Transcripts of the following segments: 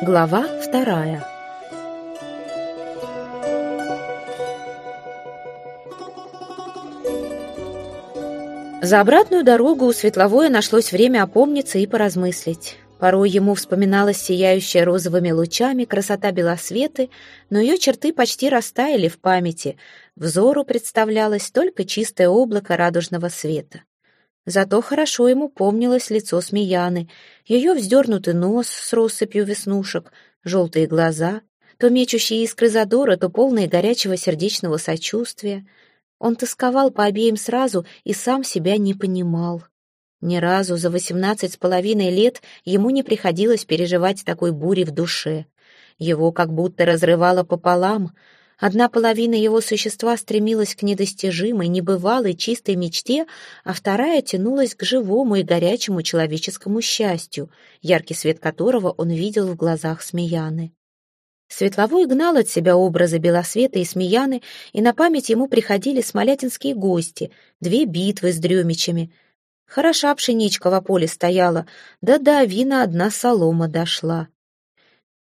Глава вторая За обратную дорогу у Светловое нашлось время опомниться и поразмыслить. Порой ему вспоминалась сияющая розовыми лучами красота Белосветы, но ее черты почти растаяли в памяти. Взору представлялось только чистое облако радужного света. Зато хорошо ему помнилось лицо Смеяны, ее вздернутый нос с россыпью веснушек, желтые глаза, то мечущие искры задора, то полные горячего сердечного сочувствия. Он тосковал по обеим сразу и сам себя не понимал. Ни разу за восемнадцать с половиной лет ему не приходилось переживать такой бури в душе. Его как будто разрывало пополам — Одна половина его существа стремилась к недостижимой, небывалой, чистой мечте, а вторая тянулась к живому и горячему человеческому счастью, яркий свет которого он видел в глазах Смеяны. Светловой гнал от себя образы Белосвета и Смеяны, и на память ему приходили смолятинские гости, две битвы с дремичами. Хороша пшеничка в поле стояла, да до вина одна солома дошла.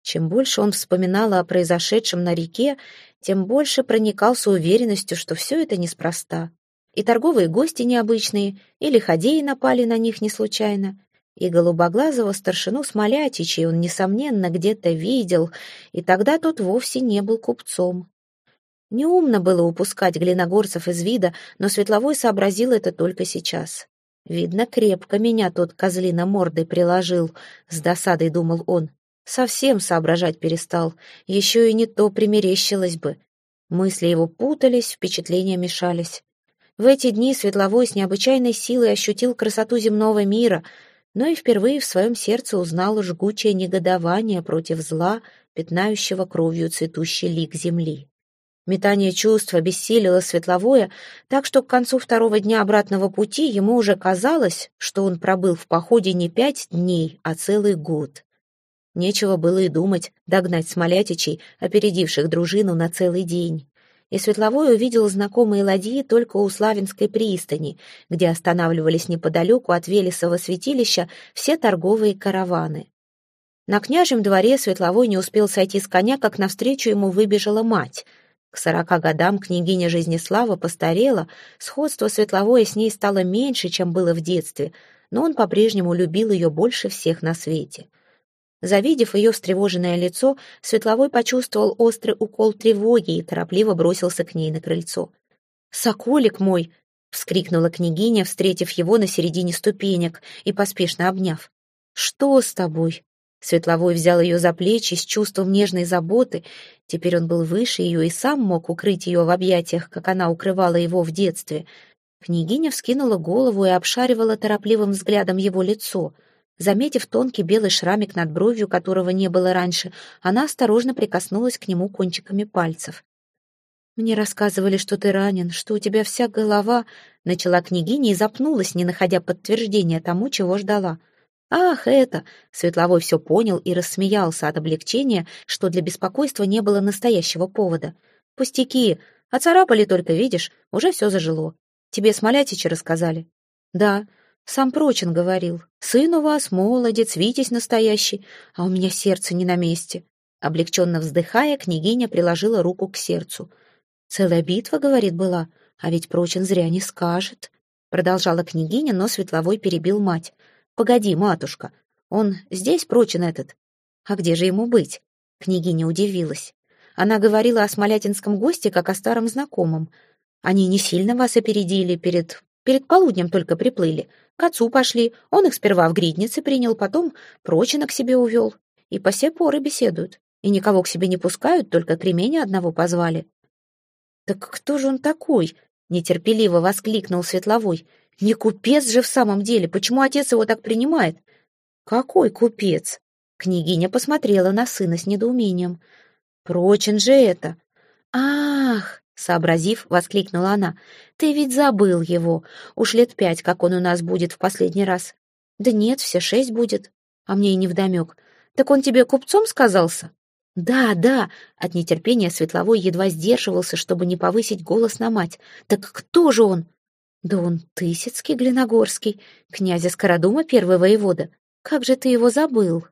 Чем больше он вспоминал о произошедшем на реке, тем больше проникался уверенностью, что все это неспроста. И торговые гости необычные, и лиходеи напали на них не случайно, и голубоглазого старшину Смолятичей он, несомненно, где-то видел, и тогда тот вовсе не был купцом. Неумно было упускать глиногорцев из вида, но Светловой сообразил это только сейчас. Видно, крепко меня тот козлина мордой приложил, с досадой думал он. Совсем соображать перестал, еще и не то примерещилось бы. Мысли его путались, впечатления мешались. В эти дни Светловой с необычайной силой ощутил красоту земного мира, но и впервые в своем сердце узнал жгучее негодование против зла, пятнающего кровью цветущий лик земли. Метание чувств обессилило Светловое, так что к концу второго дня обратного пути ему уже казалось, что он пробыл в походе не пять дней, а целый год. Нечего было и думать догнать смолятичей, опередивших дружину на целый день. И Светловой увидел знакомые ладьи только у Славянской пристани, где останавливались неподалеку от Велесова святилища все торговые караваны. На княжем дворе Светловой не успел сойти с коня, как навстречу ему выбежала мать. К сорока годам княгиня Жизнеслава постарела, сходство Светловое с ней стало меньше, чем было в детстве, но он по-прежнему любил ее больше всех на свете. Завидев ее встревоженное лицо, Светловой почувствовал острый укол тревоги и торопливо бросился к ней на крыльцо. «Соколик мой!» — вскрикнула княгиня, встретив его на середине ступенек и поспешно обняв. «Что с тобой?» Светловой взял ее за плечи с чувством нежной заботы. Теперь он был выше ее и сам мог укрыть ее в объятиях, как она укрывала его в детстве. Княгиня вскинула голову и обшаривала торопливым взглядом его лицо — Заметив тонкий белый шрамик над бровью, которого не было раньше, она осторожно прикоснулась к нему кончиками пальцев. «Мне рассказывали, что ты ранен, что у тебя вся голова...» Начала княгиня и запнулась, не находя подтверждения тому, чего ждала. «Ах, это!» Светловой все понял и рассмеялся от облегчения, что для беспокойства не было настоящего повода. «Пустяки! Оцарапали только, видишь, уже все зажило. Тебе Смолятичи рассказали?» «Да. Сам Прочин говорил, сын у вас молодец, витязь настоящий, а у меня сердце не на месте. Облегченно вздыхая, княгиня приложила руку к сердцу. Целая битва, говорит, была, а ведь Прочин зря не скажет. Продолжала княгиня, но Светловой перебил мать. «Погоди, матушка, он здесь Прочин этот? А где же ему быть?» Княгиня удивилась. Она говорила о смолятинском госте, как о старом знакомом. Они не сильно вас опередили, перед... перед полуднем только приплыли. К отцу пошли, он их сперва в гриднице принял, потом прочно к себе увел. И по сей поры беседуют. И никого к себе не пускают, только кременя одного позвали. «Так кто же он такой?» — нетерпеливо воскликнул Светловой. «Не купец же в самом деле, почему отец его так принимает?» «Какой купец?» Княгиня посмотрела на сына с недоумением. «Прочен же это!» «Ах!» Сообразив, воскликнула она. «Ты ведь забыл его. Уж лет пять, как он у нас будет в последний раз». «Да нет, все шесть будет. А мне и невдомек. Так он тебе купцом сказался?» «Да, да!» — от нетерпения Светловой едва сдерживался, чтобы не повысить голос на мать. «Так кто же он?» «Да он Тысяцкий Глиногорский, князя Скородума первый воевода. Как же ты его забыл?»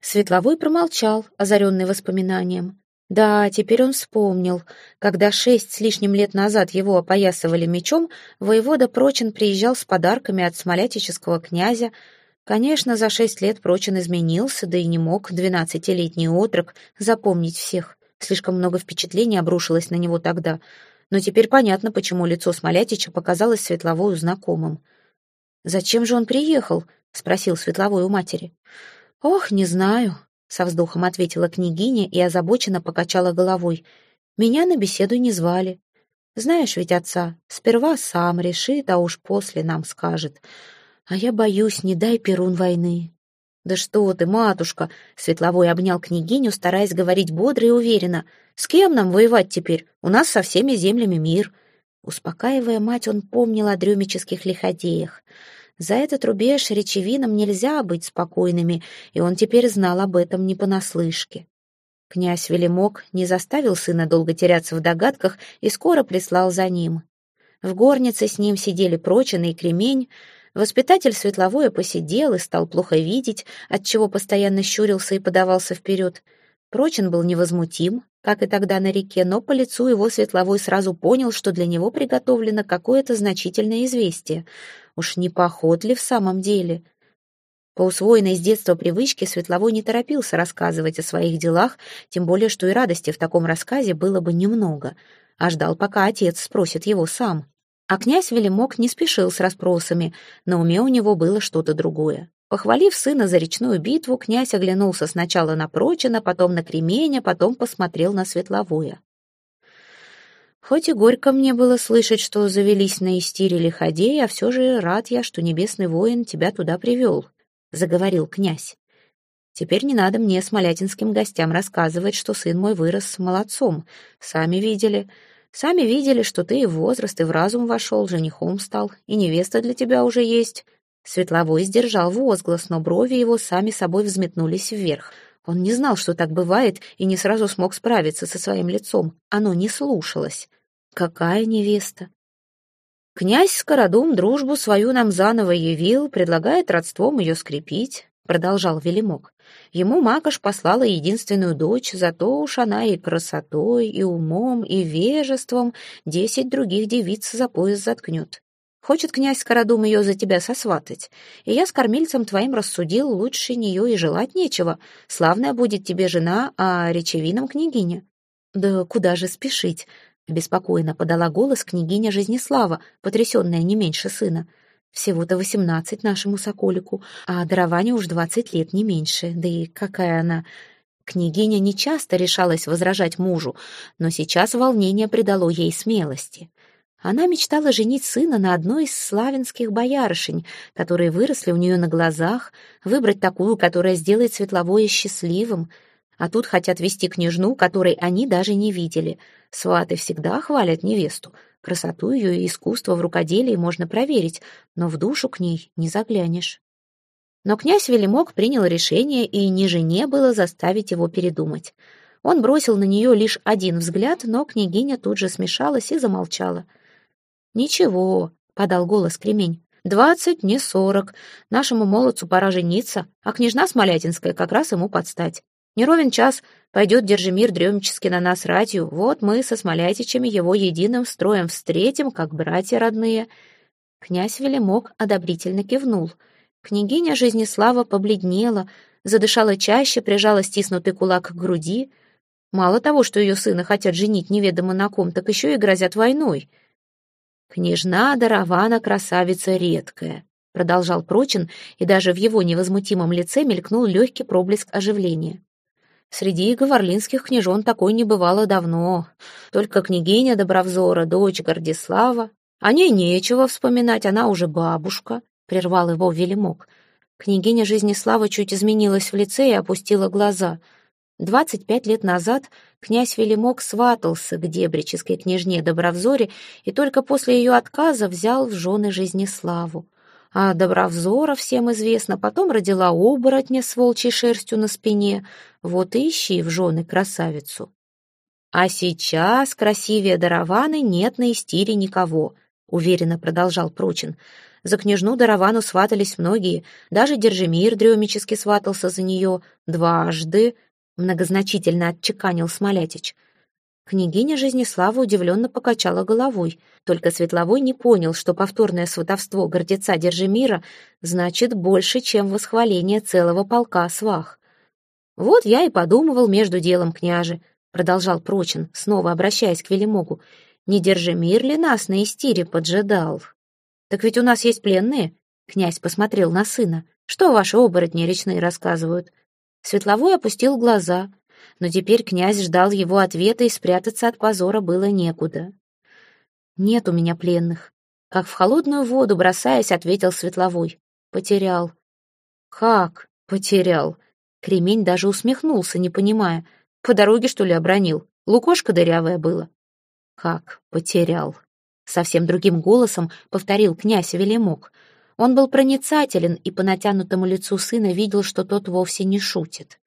Светловой промолчал, озаренный воспоминанием. Да, теперь он вспомнил. Когда шесть с лишним лет назад его опоясывали мечом, воевода Прочин приезжал с подарками от смолятического князя. Конечно, за шесть лет Прочин изменился, да и не мог двенадцатилетний отрок запомнить всех. Слишком много впечатлений обрушилось на него тогда. Но теперь понятно, почему лицо Смолятича показалось Светловою знакомым. «Зачем же он приехал?» — спросил Светловой у матери. «Ох, не знаю», — со вздохом ответила княгиня и озабоченно покачала головой. «Меня на беседу не звали. Знаешь ведь отца, сперва сам решит, а уж после нам скажет. А я боюсь, не дай Перун войны». «Да что ты, матушка!» — Светловой обнял княгиню, стараясь говорить бодро и уверенно. «С кем нам воевать теперь? У нас со всеми землями мир». Успокаивая мать, он помнил о дрюмических лиходеях. За этот рубеж речевинам нельзя быть спокойными, и он теперь знал об этом не понаслышке. Князь Велимок не заставил сына долго теряться в догадках и скоро прислал за ним. В горнице с ним сидели Прочина и Кремень. Воспитатель Светловое посидел и стал плохо видеть, отчего постоянно щурился и подавался вперед. Прочин был невозмутим, как и тогда на реке, но по лицу его Светловой сразу понял, что для него приготовлено какое-то значительное известие. Уж не поход ли в самом деле? По усвоенной с детства привычке Светловой не торопился рассказывать о своих делах, тем более, что и радости в таком рассказе было бы немного, а ждал, пока отец спросит его сам. А князь Велимок не спешил с расспросами, на уме у него было что-то другое. Похвалив сына за речную битву, князь оглянулся сначала на Прочина, потом на Кременя, потом посмотрел на Светловое. Хоть и горько мне было слышать, что завелись на истире лиходеи, а все же рад я, что небесный воин тебя туда привел, — заговорил князь. Теперь не надо мне смолятинским гостям рассказывать, что сын мой вырос молодцом. Сами видели. Сами видели, что ты и в возраст, и в разум вошел, женихом стал, и невеста для тебя уже есть. Светловой сдержал возглас, но брови его сами собой взметнулись вверх. Он не знал, что так бывает, и не сразу смог справиться со своим лицом. Оно не слушалось. Какая невеста? Князь Скородум дружбу свою нам заново явил, предлагает родством ее скрепить, продолжал Велимок. Ему Макаш послала единственную дочь, зато уж она и красотой, и умом, и вежеством десять других девиц за пояс заткнет. Хочет князь Скородум ее за тебя сосватать, и я с кормильцем твоим рассудил, лучше нее и желать нечего. Славная будет тебе жена, а речевином княгиня. Да куда же спешить? Беспокойно подала голос княгиня Жизнеслава, потрясенная не меньше сына. Всего-то восемнадцать нашему соколику, а дарование уж двадцать лет не меньше. Да и какая она... Княгиня нечасто решалась возражать мужу, но сейчас волнение придало ей смелости. Она мечтала женить сына на одной из славянских боярышень, которые выросли у нее на глазах, выбрать такую, которая сделает Светловое счастливым — а тут хотят вести княжну, которой они даже не видели. Сваты всегда хвалят невесту. Красоту ее и искусство в рукоделии можно проверить, но в душу к ней не заглянешь. Но князь Велимок принял решение, и ни жене было заставить его передумать. Он бросил на нее лишь один взгляд, но княгиня тут же смешалась и замолчала. «Ничего», — подал голос кремень, — «двадцать, не сорок. Нашему молодцу пора жениться, а княжна Смолятинская как раз ему подстать. Не ровен час пойдет Держимир дремчески на нас ратью. Вот мы со Смолятичами его единым строем встретим, как братья родные». Князь Велимок одобрительно кивнул. Княгиня Жизнеслава побледнела, задышала чаще, прижала стиснутый кулак к груди. Мало того, что ее сына хотят женить неведомо на ком, так еще и грозят войной. «Княжна Даравана красавица редкая», — продолжал Прочин, и даже в его невозмутимом лице мелькнул легкий проблеск оживления. Среди говорлинских княжон такой не бывало давно. Только княгиня Добровзора, дочь Гордислава. О ней нечего вспоминать, она уже бабушка, — прервал его Велимок. Княгиня Жизнеслава чуть изменилась в лице и опустила глаза. Двадцать пять лет назад князь Велимок сватался к дебрической княжне Добровзоре и только после ее отказа взял в жены Жизнеславу. А Добровзора, всем известно, потом родила оборотня с волчьей шерстью на спине. Вот и ищи в жены красавицу. А сейчас красивее Дараваны нет на истире никого, — уверенно продолжал Прочин. «За княжну Даравану сватались многие, даже Держимир дремически сватался за нее дважды», — многозначительно отчеканил Смолятич. Княгиня Жизнеслава удивленно покачала головой. Только Светловой не понял, что повторное сватовство гордеца Держимира значит больше, чем восхваление целого полка свах. «Вот я и подумывал между делом, княже», — продолжал Прочин, снова обращаясь к Велимогу. «Не Держимир ли нас на истире поджидал?» «Так ведь у нас есть пленные», — князь посмотрел на сына. «Что ваши оборотни речные рассказывают?» Светловой опустил глаза — но теперь князь ждал его ответа, и спрятаться от позора было некуда. «Нет у меня пленных», — как в холодную воду, бросаясь, ответил Светловой. «Потерял». «Как потерял?» Кремень даже усмехнулся, не понимая. «По дороге, что ли, обронил? Лукошка дырявая было». «Как потерял?» Совсем другим голосом повторил князь Велимок. Он был проницателен и по натянутому лицу сына видел, что тот вовсе не шутит.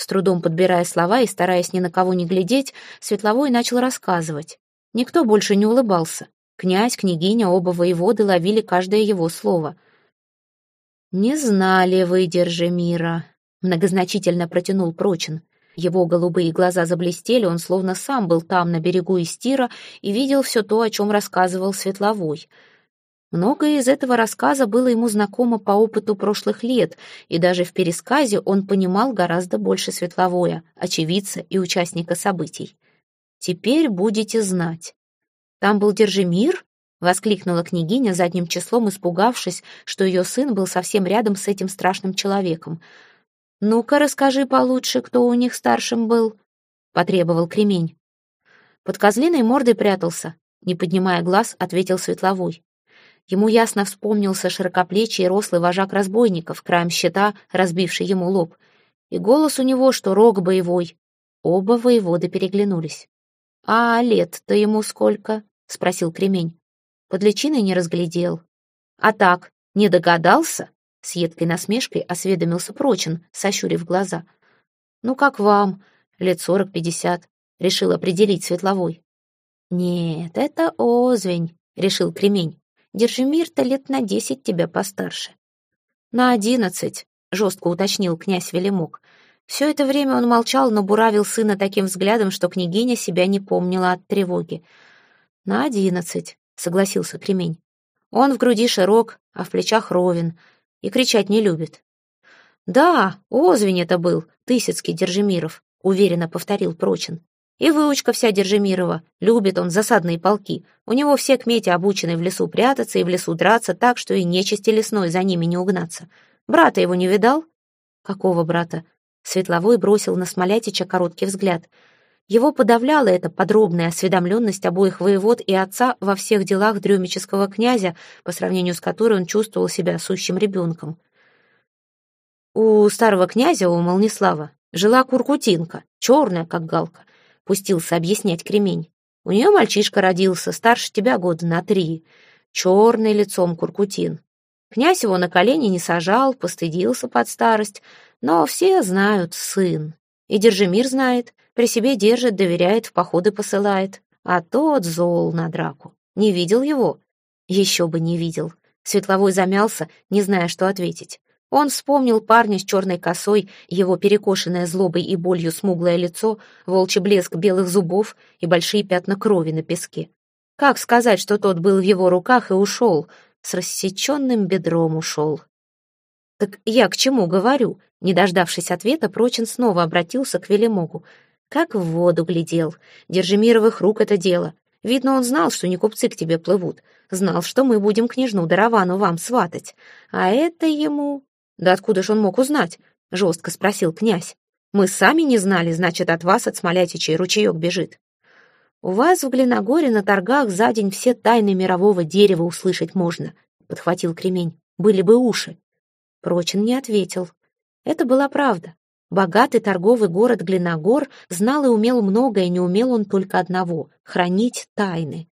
С трудом подбирая слова и стараясь ни на кого не глядеть, Светловой начал рассказывать. Никто больше не улыбался. Князь, княгиня, оба воеводы ловили каждое его слово. «Не знали вы, мира», — многозначительно протянул Прочин. Его голубые глаза заблестели, он словно сам был там, на берегу Истира, и видел все то, о чем рассказывал Светловой — Многое из этого рассказа было ему знакомо по опыту прошлых лет, и даже в пересказе он понимал гораздо больше светловое, очевидца и участника событий. «Теперь будете знать». «Там был Держимир?» — воскликнула княгиня задним числом, испугавшись, что ее сын был совсем рядом с этим страшным человеком. «Ну-ка, расскажи получше, кто у них старшим был», — потребовал кремень. Под козлиной мордой прятался, не поднимая глаз, ответил Светловой. Ему ясно вспомнился широкоплечий рослый вожак разбойников, краем щита, разбивший ему лоб. И голос у него, что рог боевой. Оба воеводы переглянулись. «А лет-то ему сколько?» — спросил Кремень. Под личиной не разглядел. «А так, не догадался?» — с едкой насмешкой осведомился Прочин, сощурив глаза. «Ну, как вам? Лет сорок-пятьдесят», — решил определить Светловой. «Нет, это озвень», — решил Кремень. Держимир-то лет на десять тебя постарше». «На одиннадцать», — жестко уточнил князь Велимок. Все это время он молчал, но буравил сына таким взглядом, что княгиня себя не помнила от тревоги. «На одиннадцать», — согласился Кремень. «Он в груди широк, а в плечах ровен, и кричать не любит». «Да, Озвень это был, Тысяцкий Держимиров», — уверенно повторил Прочин. И выучка вся Держимирова. Любит он засадные полки. У него все кмети обучены в лесу прятаться и в лесу драться так, что и нечисти лесной за ними не угнаться. Брата его не видал? Какого брата? Светловой бросил на Смолятича короткий взгляд. Его подавляла эта подробная осведомленность обоих воевод и отца во всех делах дрюмического князя, по сравнению с которой он чувствовал себя сущим ребенком. У старого князя, у Молнислава, жила куркутинка, черная, как галка пустился объяснять кремень. У нее мальчишка родился, старше тебя года на три, черный лицом куркутин. Князь его на колени не сажал, постыдился под старость, но все знают сын. И Держимир знает, при себе держит, доверяет, в походы посылает. А тот зол на драку. Не видел его? Еще бы не видел. Светловой замялся, не зная, что ответить. Он вспомнил парня с черной косой, его перекошенное злобой и болью смуглое лицо, волчий блеск белых зубов и большие пятна крови на песке. Как сказать, что тот был в его руках и ушел? С рассеченным бедром ушел. «Так я к чему говорю?» Не дождавшись ответа, Прочин снова обратился к Велимогу. Как в воду глядел. Держимировых рук это дело. Видно, он знал, что не купцы к тебе плывут. Знал, что мы будем княжну Даравану вам сватать. А это ему «Да откуда же он мог узнать?» — жестко спросил князь. «Мы сами не знали, значит, от вас, от Смолятичей, ручеек бежит». «У вас в Глиногоре на торгах за день все тайны мирового дерева услышать можно», — подхватил кремень. «Были бы уши». Прочин не ответил. Это была правда. Богатый торговый город Глиногор знал и умел многое, не умел он только одного — хранить тайны.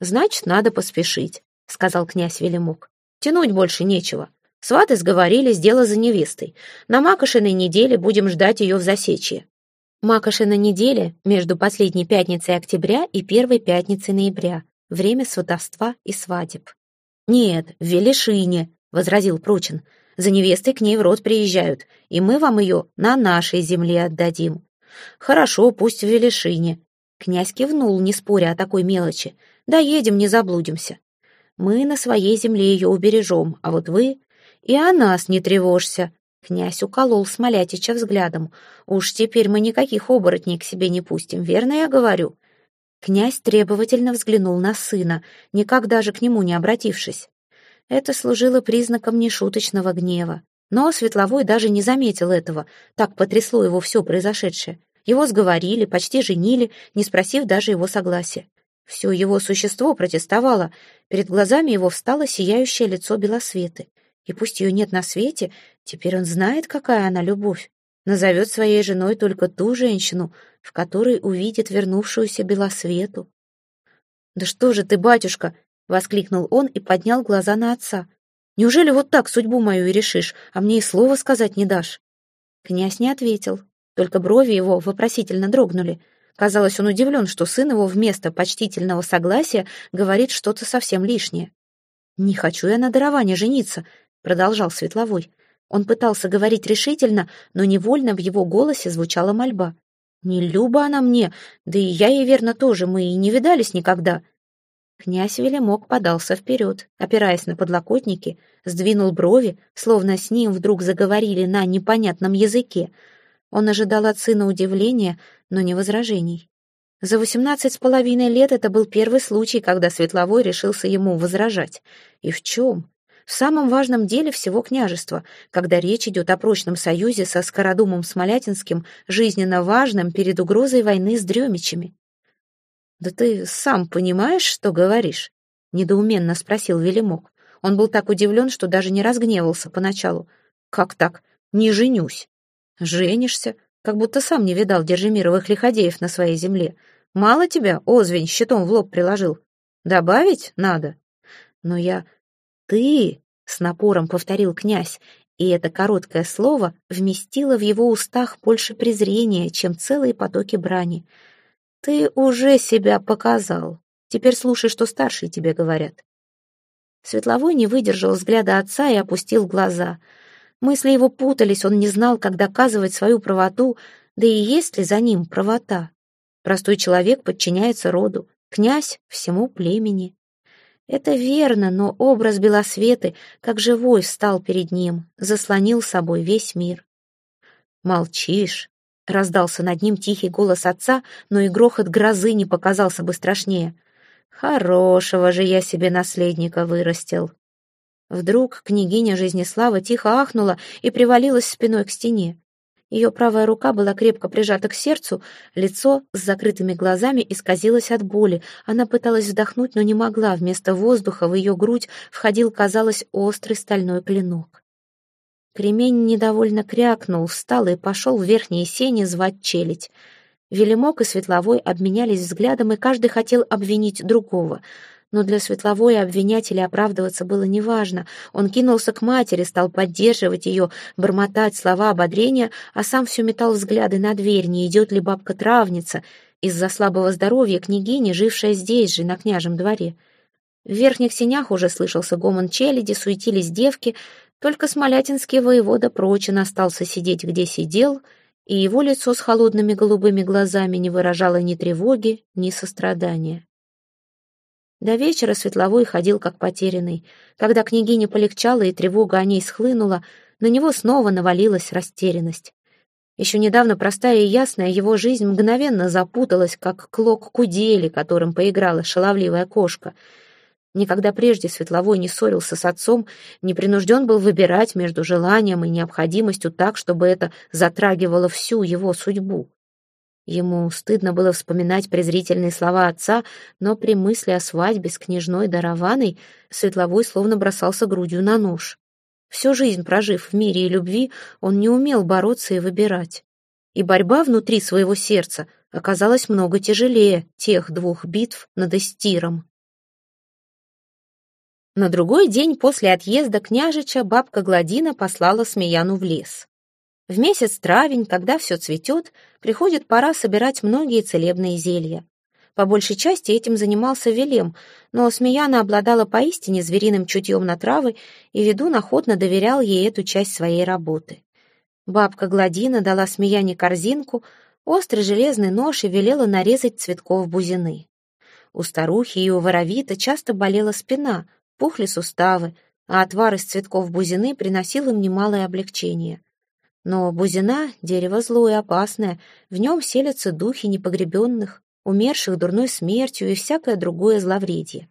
«Значит, надо поспешить», — сказал князь Велимок. «Тянуть больше нечего. Сваты сговорились, дело за невестой. На Макошиной неделе будем ждать ее в засечье. Макошина неделя между последней пятницей октября и первой пятницей ноября. время сватовства и свадеб. «Нет, в Велишине», — возразил Прочин. «За невестой к ней в род приезжают, и мы вам ее на нашей земле отдадим». «Хорошо, пусть в Велишине». Князь кивнул, не споря о такой мелочи. «Доедем, не заблудимся. Мы на своей земле ее убережем, а вот вы...» «И о нас не тревожься», Князь уколол Смолятича взглядом. «Уж теперь мы никаких оборотней к себе не пустим, верно я говорю?» Князь требовательно взглянул на сына, никак даже к нему не обратившись. Это служило признаком нешуточного гнева. Но Светловой даже не заметил этого, так потрясло его все произошедшее. Его сговорили, почти женили, не спросив даже его согласия. Все его существо протестовало, перед глазами его встало сияющее лицо Белосветы. И пусть ее нет на свете, теперь он знает, какая она любовь. Назовет своей женой только ту женщину, в которой увидит вернувшуюся Белосвету. «Да что же ты, батюшка!» — воскликнул он и поднял глаза на отца. «Неужели вот так судьбу мою и решишь, а мне и слова сказать не дашь?» Князь не ответил, только брови его вопросительно дрогнули. Казалось, он удивлен, что сын его вместо почтительного согласия говорит что-то совсем лишнее. «Не хочу я на дарование жениться», — продолжал Светловой. Он пытался говорить решительно, но невольно в его голосе звучала мольба. «Не люба она мне, да и я ей верно тоже, мы и не видались никогда». Князь Велимок подался вперед, опираясь на подлокотники, сдвинул брови, словно с ним вдруг заговорили на непонятном языке. Он ожидал от сына удивления, но не возражений. За восемнадцать с половиной лет это был первый случай, когда Светловой решился ему возражать. И в чем? В самом важном деле всего княжества, когда речь идет о прочном союзе со Скородумом Смолятинским, жизненно важным перед угрозой войны с Дремичами. «Да ты сам понимаешь, что говоришь?» — недоуменно спросил Велимок. Он был так удивлен, что даже не разгневался поначалу. «Как так? Не женюсь?» «Женишься? Как будто сам не видал Держимировых лиходеев на своей земле. Мало тебя, озвень, щитом в лоб приложил. Добавить надо?» «Но я «Ты!» — с напором повторил князь, и это короткое слово вместило в его устах больше презрения, чем целые потоки брани. «Ты уже себя показал. Теперь слушай, что старшие тебе говорят». Светловой не выдержал взгляда отца и опустил глаза. Мысли его путались, он не знал, как доказывать свою правоту, да и есть ли за ним правота. Простой человек подчиняется роду, князь — всему племени. Это верно, но образ Белосветы, как живой, встал перед ним, заслонил собой весь мир. «Молчишь?» — раздался над ним тихий голос отца, но и грохот грозы не показался бы страшнее. «Хорошего же я себе наследника вырастил». Вдруг княгиня Жизнеслава тихо ахнула и привалилась спиной к стене. Ее правая рука была крепко прижата к сердцу, лицо с закрытыми глазами исказилось от боли. Она пыталась вдохнуть, но не могла. Вместо воздуха в ее грудь входил, казалось, острый стальной клинок. Кремень недовольно крякнул, встал и пошел в верхние сени звать челядь. Велимок и Светловой обменялись взглядом, и каждый хотел обвинить другого — но для Светловой обвинять или оправдываться было неважно. Он кинулся к матери, стал поддерживать ее, бормотать слова ободрения, а сам все метал взгляды на дверь, не идет ли бабка-травница, из-за слабого здоровья княгини, жившая здесь же, на княжем дворе. В верхних сенях уже слышался гомон челяди, суетились девки, только смолятинский воевода Прочин остался сидеть, где сидел, и его лицо с холодными голубыми глазами не выражало ни тревоги, ни сострадания. До вечера Светловой ходил как потерянный. Когда княгиня полегчала и тревога о ней схлынула, на него снова навалилась растерянность. Еще недавно простая и ясная его жизнь мгновенно запуталась, как клок кудели, которым поиграла шаловливая кошка. Никогда прежде Светловой не ссорился с отцом, не принужден был выбирать между желанием и необходимостью так, чтобы это затрагивало всю его судьбу. Ему стыдно было вспоминать презрительные слова отца, но при мысли о свадьбе с княжной Дарованой Светловой словно бросался грудью на нож. Всю жизнь прожив в мире и любви, он не умел бороться и выбирать. И борьба внутри своего сердца оказалась много тяжелее тех двух битв над Эстиром. На другой день после отъезда княжича бабка Гладина послала Смеяну в лес. В месяц травень, когда все цветет, приходит пора собирать многие целебные зелья. По большей части этим занимался Велем, но Смеяна обладала поистине звериным чутьем на травы, и ведун охотно доверял ей эту часть своей работы. Бабка Гладина дала Смеяне корзинку, острый железный нож и велела нарезать цветков бузины. У старухи и у воровита часто болела спина, пухли суставы, а отвар из цветков бузины приносил им немалое облегчение. Но бузина — дерево злое, опасное, в нем селятся духи непогребенных, умерших дурной смертью и всякое другое зловредье.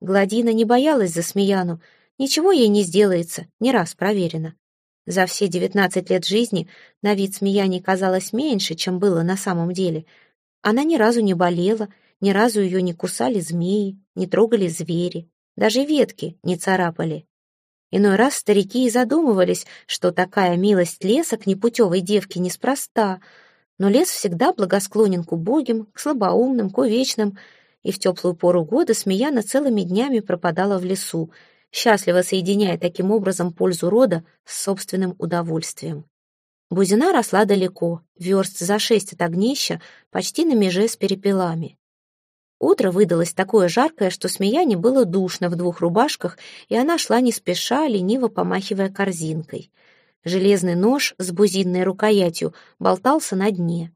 Гладина не боялась за Смеяну, ничего ей не сделается, не раз проверено. За все девятнадцать лет жизни на вид Смеяне казалось меньше, чем было на самом деле. Она ни разу не болела, ни разу ее не кусали змеи, не трогали звери, даже ветки не царапали. Иной раз старики и задумывались, что такая милость леса к непутевой девке неспроста, но лес всегда благосклонен к убогим, к слабоумным, к увечным, и в теплую пору года Смеяна целыми днями пропадала в лесу, счастливо соединяя таким образом пользу рода с собственным удовольствием. Бузина росла далеко, верст за шесть от огнища, почти на меже с перепелами. Утро выдалось такое жаркое, что Смеяне было душно в двух рубашках, и она шла не спеша, лениво помахивая корзинкой. Железный нож с бузинной рукоятью болтался на дне.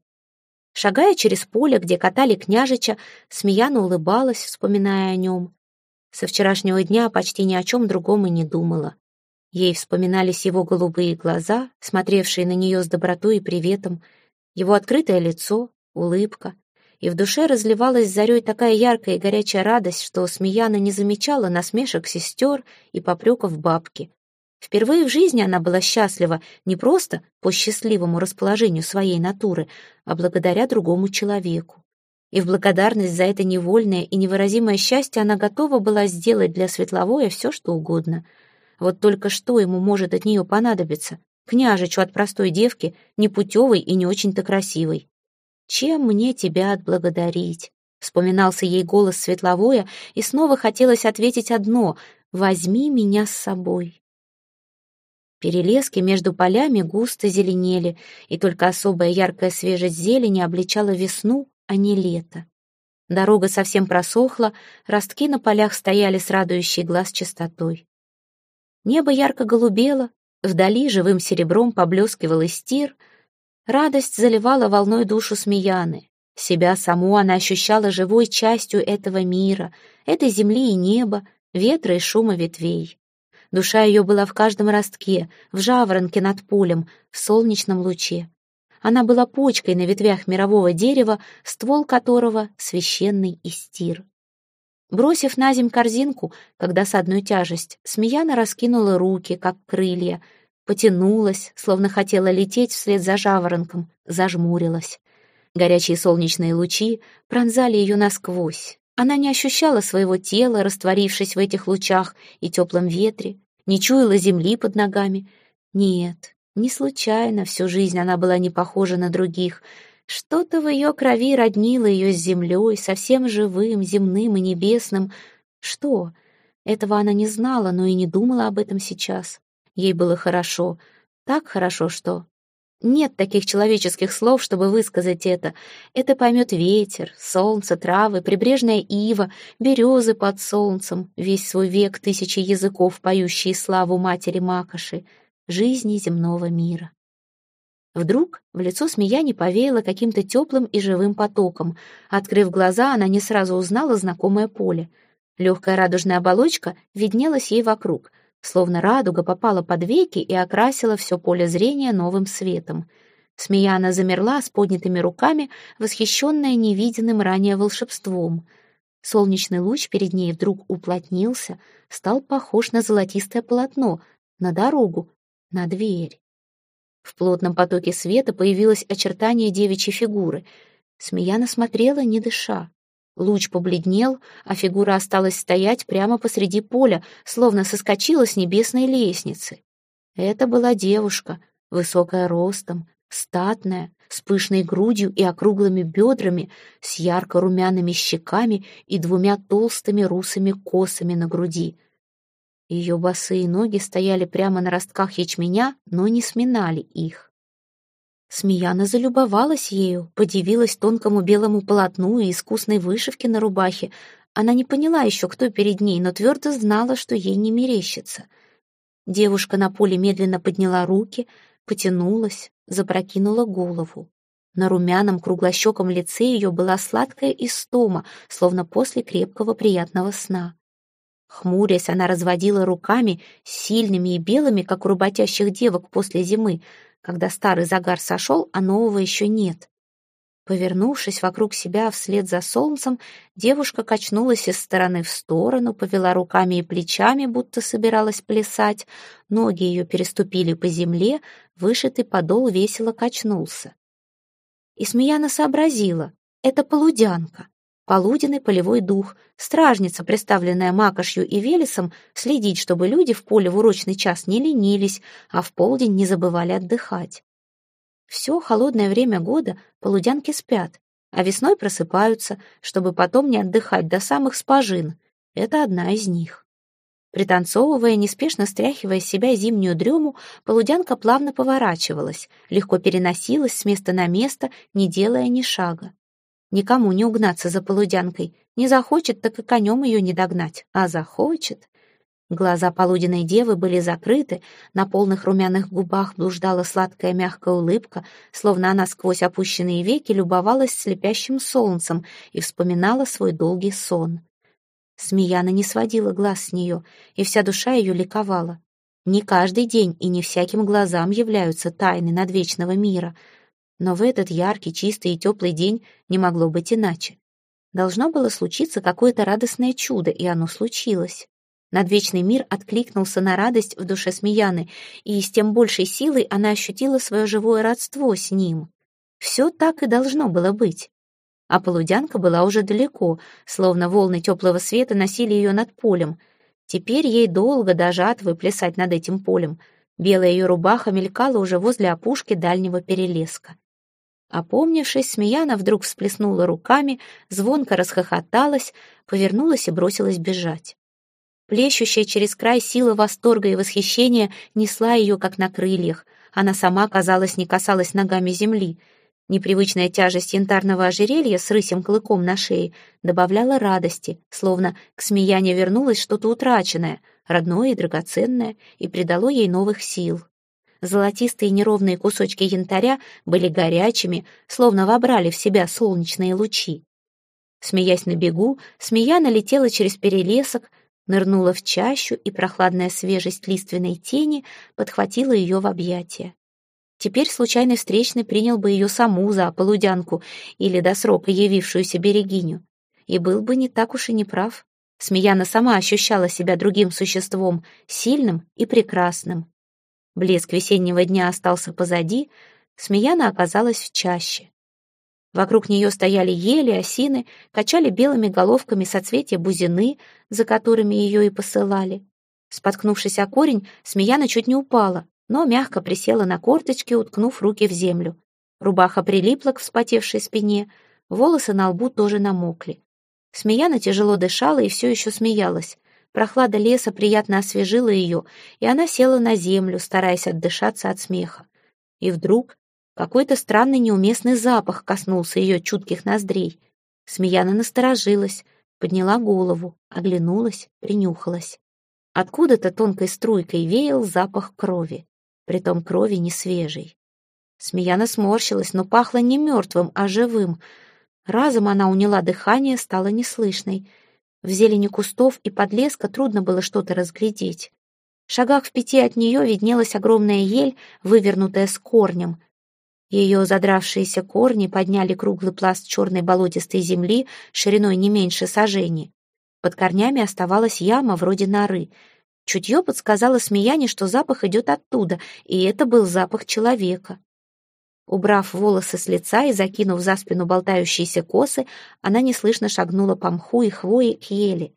Шагая через поле, где катали княжича, Смеяна улыбалась, вспоминая о нем. Со вчерашнего дня почти ни о чем другом и не думала. Ей вспоминались его голубые глаза, смотревшие на нее с добротой и приветом, его открытое лицо, улыбка, и в душе разливалась зарей такая яркая и горячая радость, что Смеяна не замечала насмешек сестер и попреков бабки. Впервые в жизни она была счастлива не просто по счастливому расположению своей натуры, а благодаря другому человеку. И в благодарность за это невольное и невыразимое счастье она готова была сделать для Светловоя все, что угодно. Вот только что ему может от нее понадобиться? Княжичу от простой девки, непутевой и не очень-то красивой. «Чем мне тебя отблагодарить?» Вспоминался ей голос светловое, и снова хотелось ответить одно «Возьми меня с собой». Перелески между полями густо зеленели, и только особая яркая свежесть зелени обличала весну, а не лето. Дорога совсем просохла, ростки на полях стояли с радующей глаз чистотой. Небо ярко голубело, вдали живым серебром поблескивал истир — Радость заливала волной душу Смеяны. Себя саму она ощущала живой частью этого мира, этой земли и неба, ветра и шума ветвей. Душа ее была в каждом ростке, в жаворонке над полем, в солнечном луче. Она была почкой на ветвях мирового дерева, ствол которого — священный истир. Бросив на земь корзинку, с одной тяжесть, Смеяна раскинула руки, как крылья — потянулась, словно хотела лететь вслед за жаворонком, зажмурилась. Горячие солнечные лучи пронзали ее насквозь. Она не ощущала своего тела, растворившись в этих лучах и теплом ветре, не чуяла земли под ногами. Нет, не случайно всю жизнь она была не похожа на других. Что-то в ее крови роднило ее с землей, совсем живым, земным и небесным. Что? Этого она не знала, но и не думала об этом сейчас. Ей было хорошо, так хорошо, что... Нет таких человеческих слов, чтобы высказать это. Это поймет ветер, солнце, травы, прибрежная ива, березы под солнцем, весь свой век тысячи языков, поющие славу матери Макоши, жизни земного мира. Вдруг в лицо змея не повеяло каким-то теплым и живым потоком. Открыв глаза, она не сразу узнала знакомое поле. Легкая радужная оболочка виднелась ей вокруг — Словно радуга попала под веки и окрасила все поле зрения новым светом. Смеяна замерла с поднятыми руками, восхищенная невиденным ранее волшебством. Солнечный луч перед ней вдруг уплотнился, стал похож на золотистое полотно, на дорогу, на дверь. В плотном потоке света появилось очертание девичьей фигуры. Смеяна смотрела, не дыша. Луч побледнел, а фигура осталась стоять прямо посреди поля, словно соскочила с небесной лестницы. Это была девушка, высокая ростом, статная, с пышной грудью и округлыми бедрами, с ярко-румяными щеками и двумя толстыми русыми косами на груди. Ее босые ноги стояли прямо на ростках ячменя, но не сминали их. Смеяна залюбовалась ею, подивилась тонкому белому полотну и искусной вышивке на рубахе. Она не поняла еще, кто перед ней, но твердо знала, что ей не мерещится. Девушка на поле медленно подняла руки, потянулась, запрокинула голову. На румяном круглощеком лице ее была сладкая истома, словно после крепкого приятного сна. Хмурясь, она разводила руками, сильными и белыми, как у работящих девок после зимы, когда старый загар сошел, а нового еще нет. Повернувшись вокруг себя вслед за солнцем, девушка качнулась из стороны в сторону, повела руками и плечами, будто собиралась плясать. Ноги ее переступили по земле, вышитый подол весело качнулся. И Смеяна сообразила — это полудянка. Полуденный полевой дух, стражница, представленная Макошью и Велесом, следить, чтобы люди в поле в урочный час не ленились, а в полдень не забывали отдыхать. Все холодное время года полудянки спят, а весной просыпаются, чтобы потом не отдыхать до самых спажин. Это одна из них. Пританцовывая, неспешно стряхивая с себя зимнюю дрему, полудянка плавно поворачивалась, легко переносилась с места на место, не делая ни шага. Никому не угнаться за полудянкой. Не захочет, так и конем ее не догнать. А захочет... Глаза полуденной девы были закрыты, на полных румяных губах блуждала сладкая мягкая улыбка, словно она сквозь опущенные веки любовалась слепящим солнцем и вспоминала свой долгий сон. Смеяна не сводила глаз с нее, и вся душа ее ликовала. Не каждый день и не всяким глазам являются тайны надвечного мира — но в этот яркий, чистый и теплый день не могло быть иначе. Должно было случиться какое-то радостное чудо, и оно случилось. Надвечный мир откликнулся на радость в душе Смеяны, и с тем большей силой она ощутила свое живое родство с ним. Все так и должно было быть. А полудянка была уже далеко, словно волны теплого света носили ее над полем. Теперь ей долго до жатвы плясать над этим полем. Белая ее рубаха мелькала уже возле опушки дальнего перелеска. Опомнившись, Смеяна вдруг всплеснула руками, звонко расхохоталась, повернулась и бросилась бежать. Плещущая через край сила восторга и восхищения несла ее, как на крыльях. Она сама, казалось, не касалась ногами земли. Непривычная тяжесть янтарного ожерелья с рысим клыком на шее добавляла радости, словно к Смеяне вернулось что-то утраченное, родное и драгоценное, и придало ей новых сил. Золотистые неровные кусочки янтаря были горячими, словно вобрали в себя солнечные лучи. Смеясь на бегу, Смеяна летела через перелесок, нырнула в чащу, и прохладная свежесть лиственной тени подхватила ее в объятия. Теперь случайный встречный принял бы ее саму за полудянку или до срока явившуюся берегиню. И был бы не так уж и не прав. Смеяна сама ощущала себя другим существом, сильным и прекрасным. Блеск весеннего дня остался позади, Смеяна оказалась в чаще. Вокруг нее стояли ели, осины, качали белыми головками соцветия бузины, за которыми ее и посылали. Споткнувшись о корень, Смеяна чуть не упала, но мягко присела на корточки, уткнув руки в землю. Рубаха прилипла к вспотевшей спине, волосы на лбу тоже намокли. Смеяна тяжело дышала и все еще смеялась. Прохлада леса приятно освежила ее, и она села на землю, стараясь отдышаться от смеха. И вдруг какой-то странный неуместный запах коснулся ее чутких ноздрей. Смеяна насторожилась, подняла голову, оглянулась, принюхалась. Откуда-то тонкой струйкой веял запах крови, притом крови не свежей. Смеяна сморщилась, но пахло не мертвым, а живым. Разом она уняла дыхание, стала неслышной — в зелени кустов и подлеска трудно было что-то разглядеть. В шагах в пяти от нее виднелась огромная ель, вывернутая с корнем. Ее задравшиеся корни подняли круглый пласт черной болотистой земли шириной не меньше сажени. Под корнями оставалась яма вроде норы. Чутье подсказало Смеяне, что запах идет оттуда, и это был запах человека. Убрав волосы с лица и закинув за спину болтающиеся косы, она неслышно шагнула по мху и хвои к ели.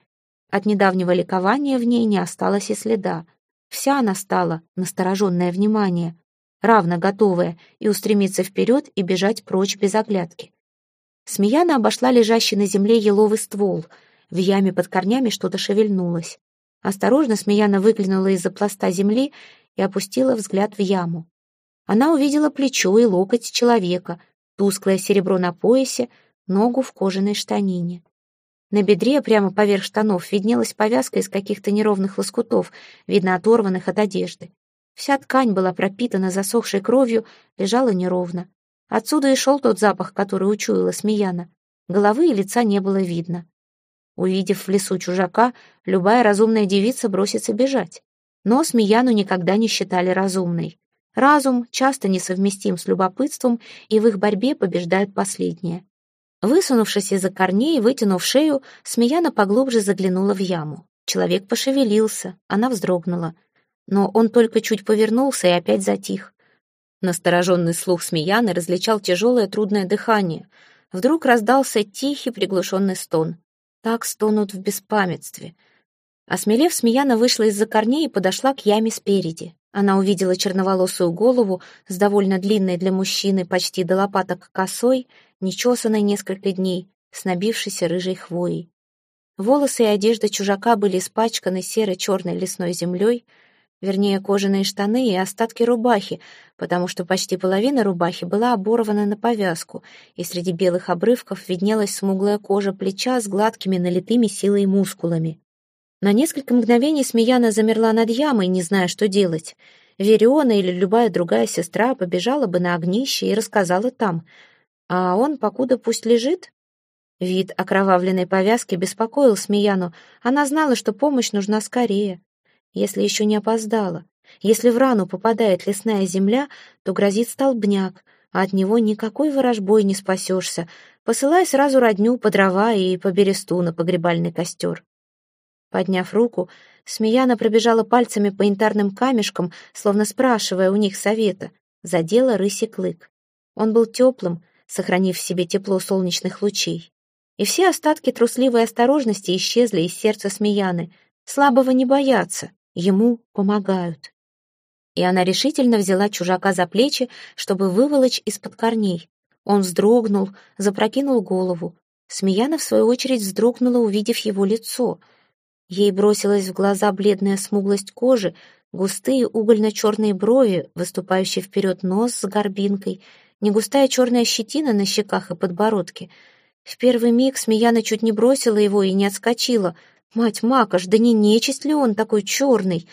От недавнего ликования в ней не осталось и следа. Вся она стала, настороженное внимание, равно готовая и устремиться вперед и бежать прочь без оглядки. Смеяна обошла лежащий на земле еловый ствол. В яме под корнями что-то шевельнулось. Осторожно Смеяна выглянула из-за пласта земли и опустила взгляд в яму. Она увидела плечо и локоть человека, тусклое серебро на поясе, ногу в кожаной штанине. На бедре, прямо поверх штанов, виднелась повязка из каких-то неровных лоскутов, видно оторванных от одежды. Вся ткань была пропитана засохшей кровью, лежала неровно. Отсюда и шел тот запах, который учуяла Смеяна. Головы и лица не было видно. Увидев в лесу чужака, любая разумная девица бросится бежать. Но Смеяну никогда не считали разумной. Разум часто несовместим с любопытством, и в их борьбе побеждает последнее. Высунувшись из-за корней и вытянув шею, Смеяна поглубже заглянула в яму. Человек пошевелился, она вздрогнула. Но он только чуть повернулся и опять затих. Настороженный слух Смеяны различал тяжелое трудное дыхание. Вдруг раздался тихий приглушенный стон. Так стонут в беспамятстве. Осмелев, Смеяна вышла из-за корней и подошла к яме спереди. Она увидела черноволосую голову с довольно длинной для мужчины почти до лопаток косой, нечесанной несколько дней, с набившейся рыжей хвоей. Волосы и одежда чужака были испачканы серо-черной лесной землей, вернее, кожаные штаны и остатки рубахи, потому что почти половина рубахи была оборвана на повязку, и среди белых обрывков виднелась смуглая кожа плеча с гладкими налитыми силой мускулами. На несколько мгновений Смеяна замерла над ямой, не зная, что делать. Вериона или любая другая сестра побежала бы на огнище и рассказала там. А он, покуда пусть лежит? Вид окровавленной повязки беспокоил Смеяну. Она знала, что помощь нужна скорее. Если еще не опоздала. Если в рану попадает лесная земля, то грозит столбняк, а от него никакой ворожбой не спасешься. Посылай сразу родню по дрова и по бересту на погребальный костер. Подняв руку, Смеяна пробежала пальцами по янтарным камешкам, словно спрашивая у них совета. Задела рыси клык. Он был теплым, сохранив в себе тепло солнечных лучей. И все остатки трусливой осторожности исчезли из сердца Смеяны. Слабого не боятся, ему помогают. И она решительно взяла чужака за плечи, чтобы выволочь из-под корней. Он вздрогнул, запрокинул голову. Смеяна, в свою очередь, вздрогнула, увидев его лицо — Ей бросилась в глаза бледная смуглость кожи, густые угольно-черные брови, выступающий вперед нос с горбинкой, негустая черная щетина на щеках и подбородке. В первый миг Смеяна чуть не бросила его и не отскочила. «Мать Макаш, да не нечисть ли он такой черный?»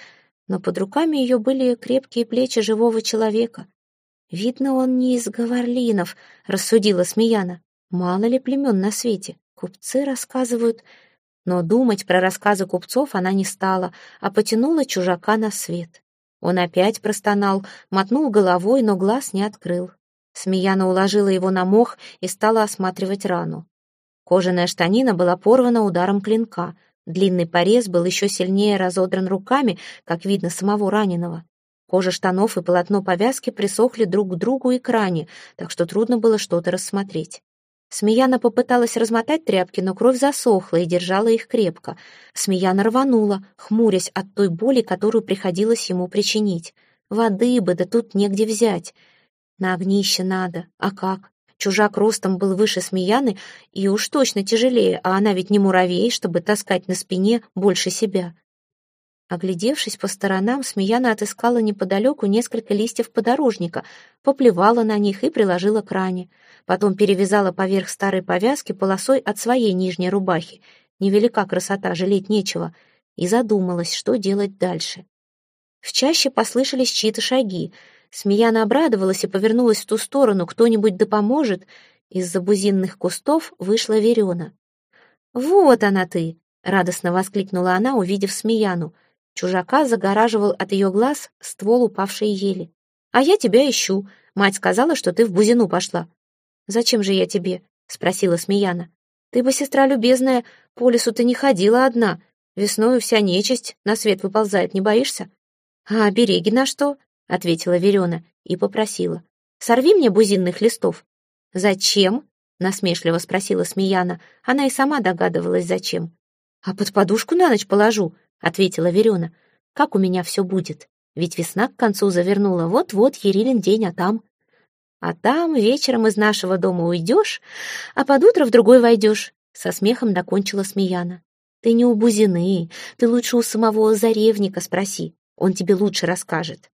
Но под руками ее были крепкие плечи живого человека. «Видно, он не из Гаварлинов», — рассудила Смеяна. «Мало ли племен на свете. Купцы рассказывают...» Но думать про рассказы купцов она не стала, а потянула чужака на свет. Он опять простонал, мотнул головой, но глаз не открыл. Смеяна уложила его на мох и стала осматривать рану. Кожаная штанина была порвана ударом клинка. Длинный порез был еще сильнее разодран руками, как видно самого раненого. Кожа штанов и полотно повязки присохли друг к другу и к ране, так что трудно было что-то рассмотреть. Смеяна попыталась размотать тряпки, но кровь засохла и держала их крепко. Смеяна рванула, хмурясь от той боли, которую приходилось ему причинить. Воды бы, да тут негде взять. На огнище надо. А как? Чужак ростом был выше Смеяны и уж точно тяжелее, а она ведь не муравей, чтобы таскать на спине больше себя. Оглядевшись по сторонам, Смеяна отыскала неподалеку несколько листьев подорожника, поплевала на них и приложила к ране. Потом перевязала поверх старой повязки полосой от своей нижней рубахи. Невелика красота, жалеть нечего. И задумалась, что делать дальше. В чаще послышались чьи-то шаги. Смеяна обрадовалась и повернулась в ту сторону. Кто-нибудь да поможет. Из-за бузинных кустов вышла Верена. «Вот она ты!» — радостно воскликнула она, увидев Смеяну — Чужака загораживал от ее глаз ствол упавшей ели. «А я тебя ищу. Мать сказала, что ты в Бузину пошла». «Зачем же я тебе?» — спросила Смеяна. «Ты бы, сестра любезная, по лесу ты не ходила одна. Весною вся нечисть на свет выползает, не боишься?» «А береги на что?» — ответила Верена и попросила. «Сорви мне бузинных листов». «Зачем?» — насмешливо спросила Смеяна. Она и сама догадывалась, зачем. «А под подушку на ночь положу», — ответила Верена. «Как у меня все будет? Ведь весна к концу завернула. Вот-вот Ерилин день, а там...» «А там вечером из нашего дома уйдешь, а под утро в другой войдешь», — со смехом докончила Смеяна. «Ты не у Бузины, ты лучше у самого Заревника спроси, он тебе лучше расскажет».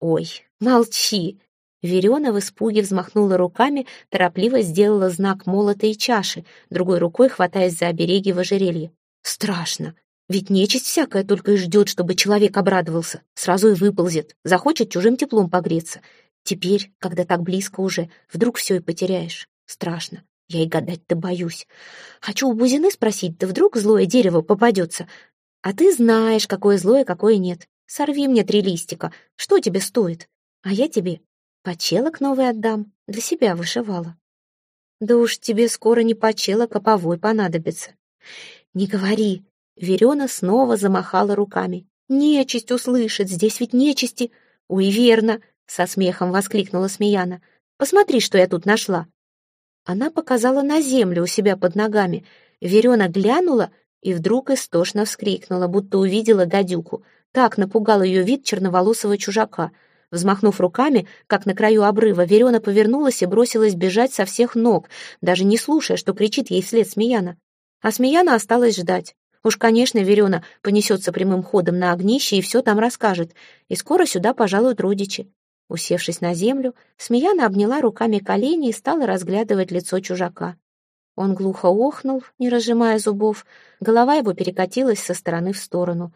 «Ой, молчи!» Верена в испуге взмахнула руками, торопливо сделала знак молота и чаши, другой рукой хватаясь за обереги в ожерелье. «Страшно! Ведь нечисть всякая только и ждет, чтобы человек обрадовался. Сразу и выползет, захочет чужим теплом погреться. Теперь, когда так близко уже, вдруг все и потеряешь. Страшно. Я и гадать-то боюсь. Хочу у Бузины спросить, да вдруг злое дерево попадется. А ты знаешь, какое злое, какое нет. Сорви мне три листика. Что тебе стоит? А я тебе почелок новый отдам. Для себя вышивала. Да уж тебе скоро не почелок, а повой понадобится. Не говори. Верена снова замахала руками. Нечисть услышит, здесь ведь нечисти. Ой, верно, со смехом воскликнула Смеяна. Посмотри, что я тут нашла. Она показала на землю у себя под ногами. Верена глянула и вдруг истошно вскрикнула, будто увидела гадюку. Так напугал ее вид черноволосого чужака. Взмахнув руками, как на краю обрыва, Верена повернулась и бросилась бежать со всех ног, даже не слушая, что кричит ей вслед Смеяна. А Смеяна осталась ждать. Уж, конечно, Верена понесется прямым ходом на огнище и все там расскажет, и скоро сюда пожалуют родичи. Усевшись на землю, Смеяна обняла руками колени и стала разглядывать лицо чужака. Он глухо охнул, не разжимая зубов, голова его перекатилась со стороны в сторону.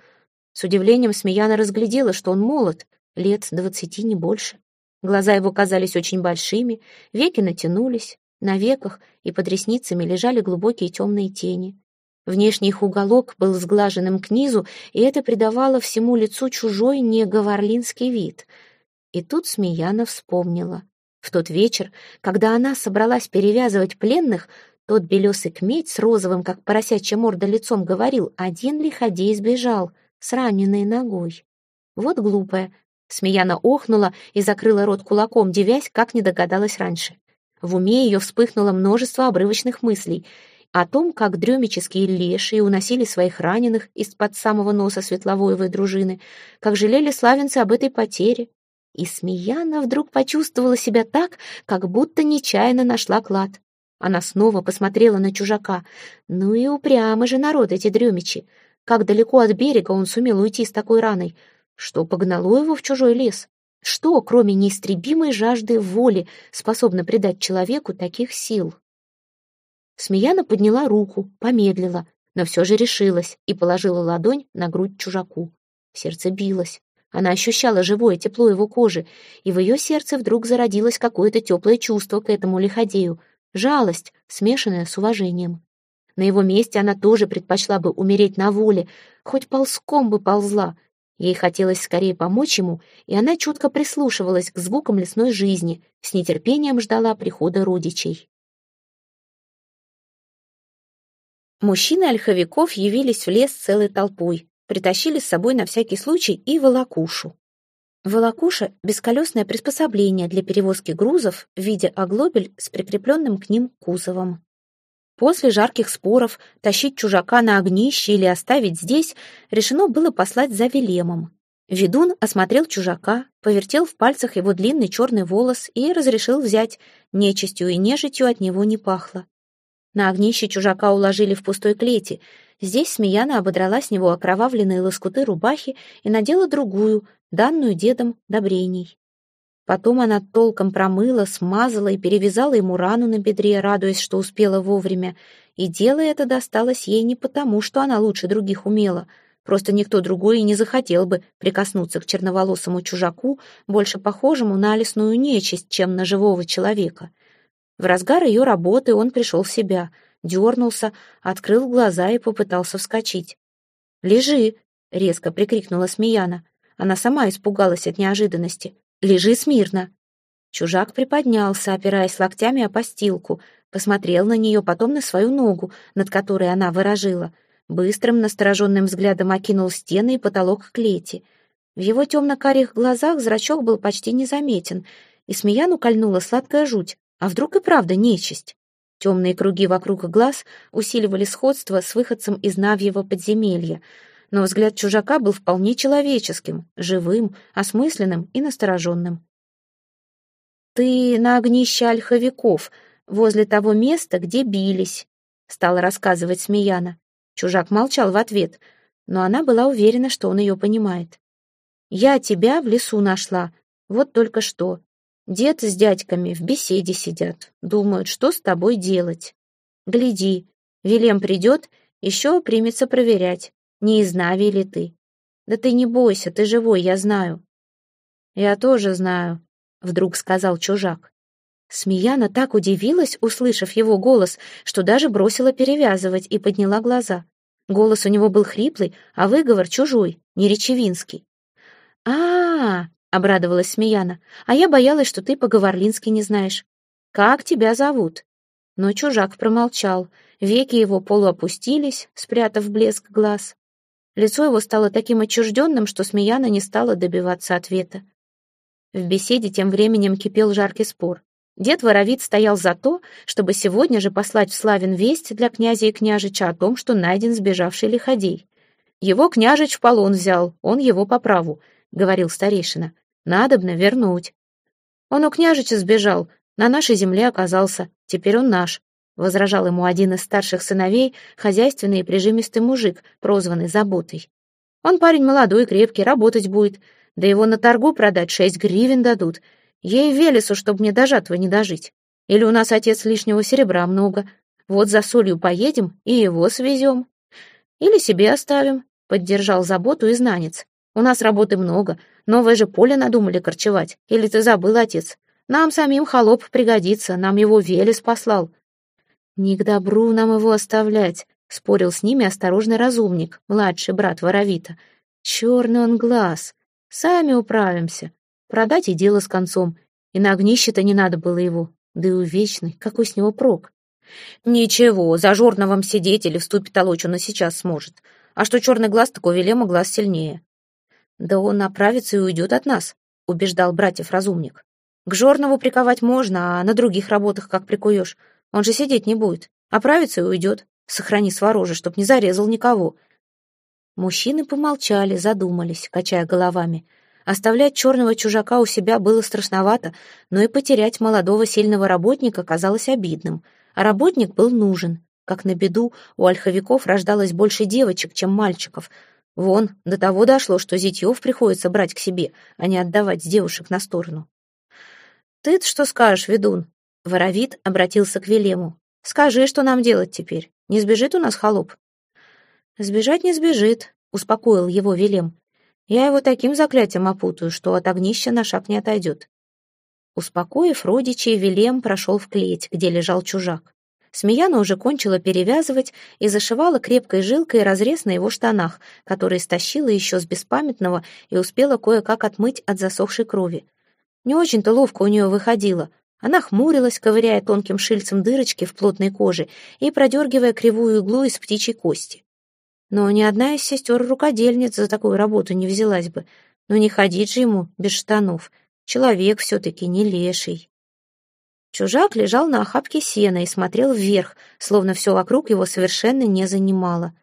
С удивлением Смеяна разглядела, что он молод, лет двадцати, не больше. Глаза его казались очень большими, веки натянулись, на веках и под ресницами лежали глубокие темные тени. Внешний их уголок был сглаженным к низу, и это придавало всему лицу чужой неговарлинский вид — и тут Смеяна вспомнила. В тот вечер, когда она собралась перевязывать пленных, тот белесый кметь с розовым, как поросячья морда, лицом говорил, один лиходей сбежал, с раненой ногой. Вот глупая. Смеяна охнула и закрыла рот кулаком, девясь, как не догадалась раньше. В уме ее вспыхнуло множество обрывочных мыслей о том, как дремические лешие уносили своих раненых из-под самого носа Светловоевой дружины, как жалели славянцы об этой потере, и Смеяна вдруг почувствовала себя так, как будто нечаянно нашла клад. Она снова посмотрела на чужака. Ну и упрямый же народ эти дремичи. Как далеко от берега он сумел уйти с такой раной? Что погнало его в чужой лес? Что, кроме неистребимой жажды воли, способно придать человеку таких сил? Смеяна подняла руку, помедлила, но все же решилась и положила ладонь на грудь чужаку. Сердце билось. Она ощущала живое тепло его кожи, и в ее сердце вдруг зародилось какое-то теплое чувство к этому лиходею, жалость, смешанная с уважением. На его месте она тоже предпочла бы умереть на воле, хоть ползком бы ползла. Ей хотелось скорее помочь ему, и она чутко прислушивалась к звукам лесной жизни, с нетерпением ждала прихода родичей. Мужчины ольховиков явились в лес целой толпой притащили с собой на всякий случай и волокушу. Волокуша — бесколесное приспособление для перевозки грузов в виде оглобель с прикрепленным к ним кузовом. После жарких споров тащить чужака на огнище или оставить здесь решено было послать за Велемом. Ведун осмотрел чужака, повертел в пальцах его длинный черный волос и разрешил взять, нечистью и нежитью от него не пахло. На огнище чужака уложили в пустой клете — Здесь Смеяна ободрала с него окровавленные лоскуты рубахи и надела другую, данную дедом Добрений. Потом она толком промыла, смазала и перевязала ему рану на бедре, радуясь, что успела вовремя. И дело это досталось ей не потому, что она лучше других умела. Просто никто другой и не захотел бы прикоснуться к черноволосому чужаку, больше похожему на лесную нечисть, чем на живого человека. В разгар ее работы он пришел в себя — дернулся, открыл глаза и попытался вскочить. «Лежи!» — резко прикрикнула Смеяна. Она сама испугалась от неожиданности. «Лежи смирно!» Чужак приподнялся, опираясь локтями о постилку, посмотрел на нее, потом на свою ногу, над которой она выражила. Быстрым, настороженным взглядом окинул стены и потолок клети. В его темно-карих глазах зрачок был почти незаметен, и Смеяну кольнула сладкая жуть. А вдруг и правда нечисть? Темные круги вокруг глаз усиливали сходство с выходцем из Навьего подземелья, но взгляд чужака был вполне человеческим, живым, осмысленным и настороженным. «Ты на огнище ольховиков, возле того места, где бились», — стала рассказывать Смеяна. Чужак молчал в ответ, но она была уверена, что он ее понимает. «Я тебя в лесу нашла. Вот только что. Дед с дядьками в беседе сидят, думают, что с тобой делать. Гляди, Вилем придет, еще примется проверять, не из Нави ли ты. Да ты не бойся, ты живой, я знаю. Я тоже знаю, вдруг сказал чужак. Смеяна так удивилась, услышав его голос, что даже бросила перевязывать и подняла глаза. Голос у него был хриплый, а выговор чужой, не речевинский. а, -а, -а обрадовалась Смеяна, «а я боялась, что ты по-говорлински не знаешь. Как тебя зовут?» Но чужак промолчал, веки его полуопустились, спрятав блеск глаз. Лицо его стало таким отчужденным, что Смеяна не стала добиваться ответа. В беседе тем временем кипел жаркий спор. Дед Воровит стоял за то, чтобы сегодня же послать в Славин весть для князя и княжича о том, что найден сбежавший лиходей. «Его княжич в полон взял, он его по праву», — говорил старейшина. «Надобно вернуть». «Он у княжича сбежал, на нашей земле оказался, теперь он наш», — возражал ему один из старших сыновей, хозяйственный и прижимистый мужик, прозванный Заботой. «Он парень молодой, крепкий, работать будет, да его на торгу продать шесть гривен дадут, Ей Велесу, чтобы мне до жатвы не дожить. Или у нас отец лишнего серебра много. Вот за солью поедем и его свезем. Или себе оставим, — поддержал заботу изнанец. У нас работы много, новое же поле надумали корчевать. Или ты забыл, отец? Нам самим холоп пригодится, нам его Велес послал. Не к добру нам его оставлять, — спорил с ними осторожный разумник, младший брат Воровита. Черный он глаз. Сами управимся. Продать и дело с концом. И на огнище-то не надо было его. Да и увечный, какой с него прок? Ничего, за жорновом сидеть или вступить толочь он и сейчас сможет. А что черный глаз, такой Велема глаз сильнее. Да он направится и уйдет от нас, убеждал братьев разумник. К жорнову приковать можно, а на других работах как прикуешь? Он же сидеть не будет. Оправится и уйдет. Сохрани свороже, чтоб не зарезал никого. Мужчины помолчали, задумались, качая головами. Оставлять черного чужака у себя было страшновато, но и потерять молодого сильного работника казалось обидным. А работник был нужен. Как на беду, у ольховиков рождалось больше девочек, чем мальчиков. Вон, до того дошло, что зятьев приходится брать к себе, а не отдавать девушек на сторону. «Ты-то что скажешь, ведун?» Воровит обратился к Велему. «Скажи, что нам делать теперь? Не сбежит у нас холоп?» «Сбежать не сбежит», — успокоил его Велем. Я его таким заклятием опутаю, что от огнища на шаг не отойдет. Успокоив родичей, Вилем прошел в клеть, где лежал чужак. Смеяна уже кончила перевязывать и зашивала крепкой жилкой разрез на его штанах, который стащила еще с беспамятного и успела кое-как отмыть от засохшей крови. Не очень-то ловко у нее выходило. Она хмурилась, ковыряя тонким шильцем дырочки в плотной коже и продергивая кривую иглу из птичьей кости. Но ни одна из сестер-рукодельниц за такую работу не взялась бы. Но не ходить же ему без штанов. Человек все-таки не леший. Чужак лежал на охапке сена и смотрел вверх, словно все вокруг его совершенно не занимало.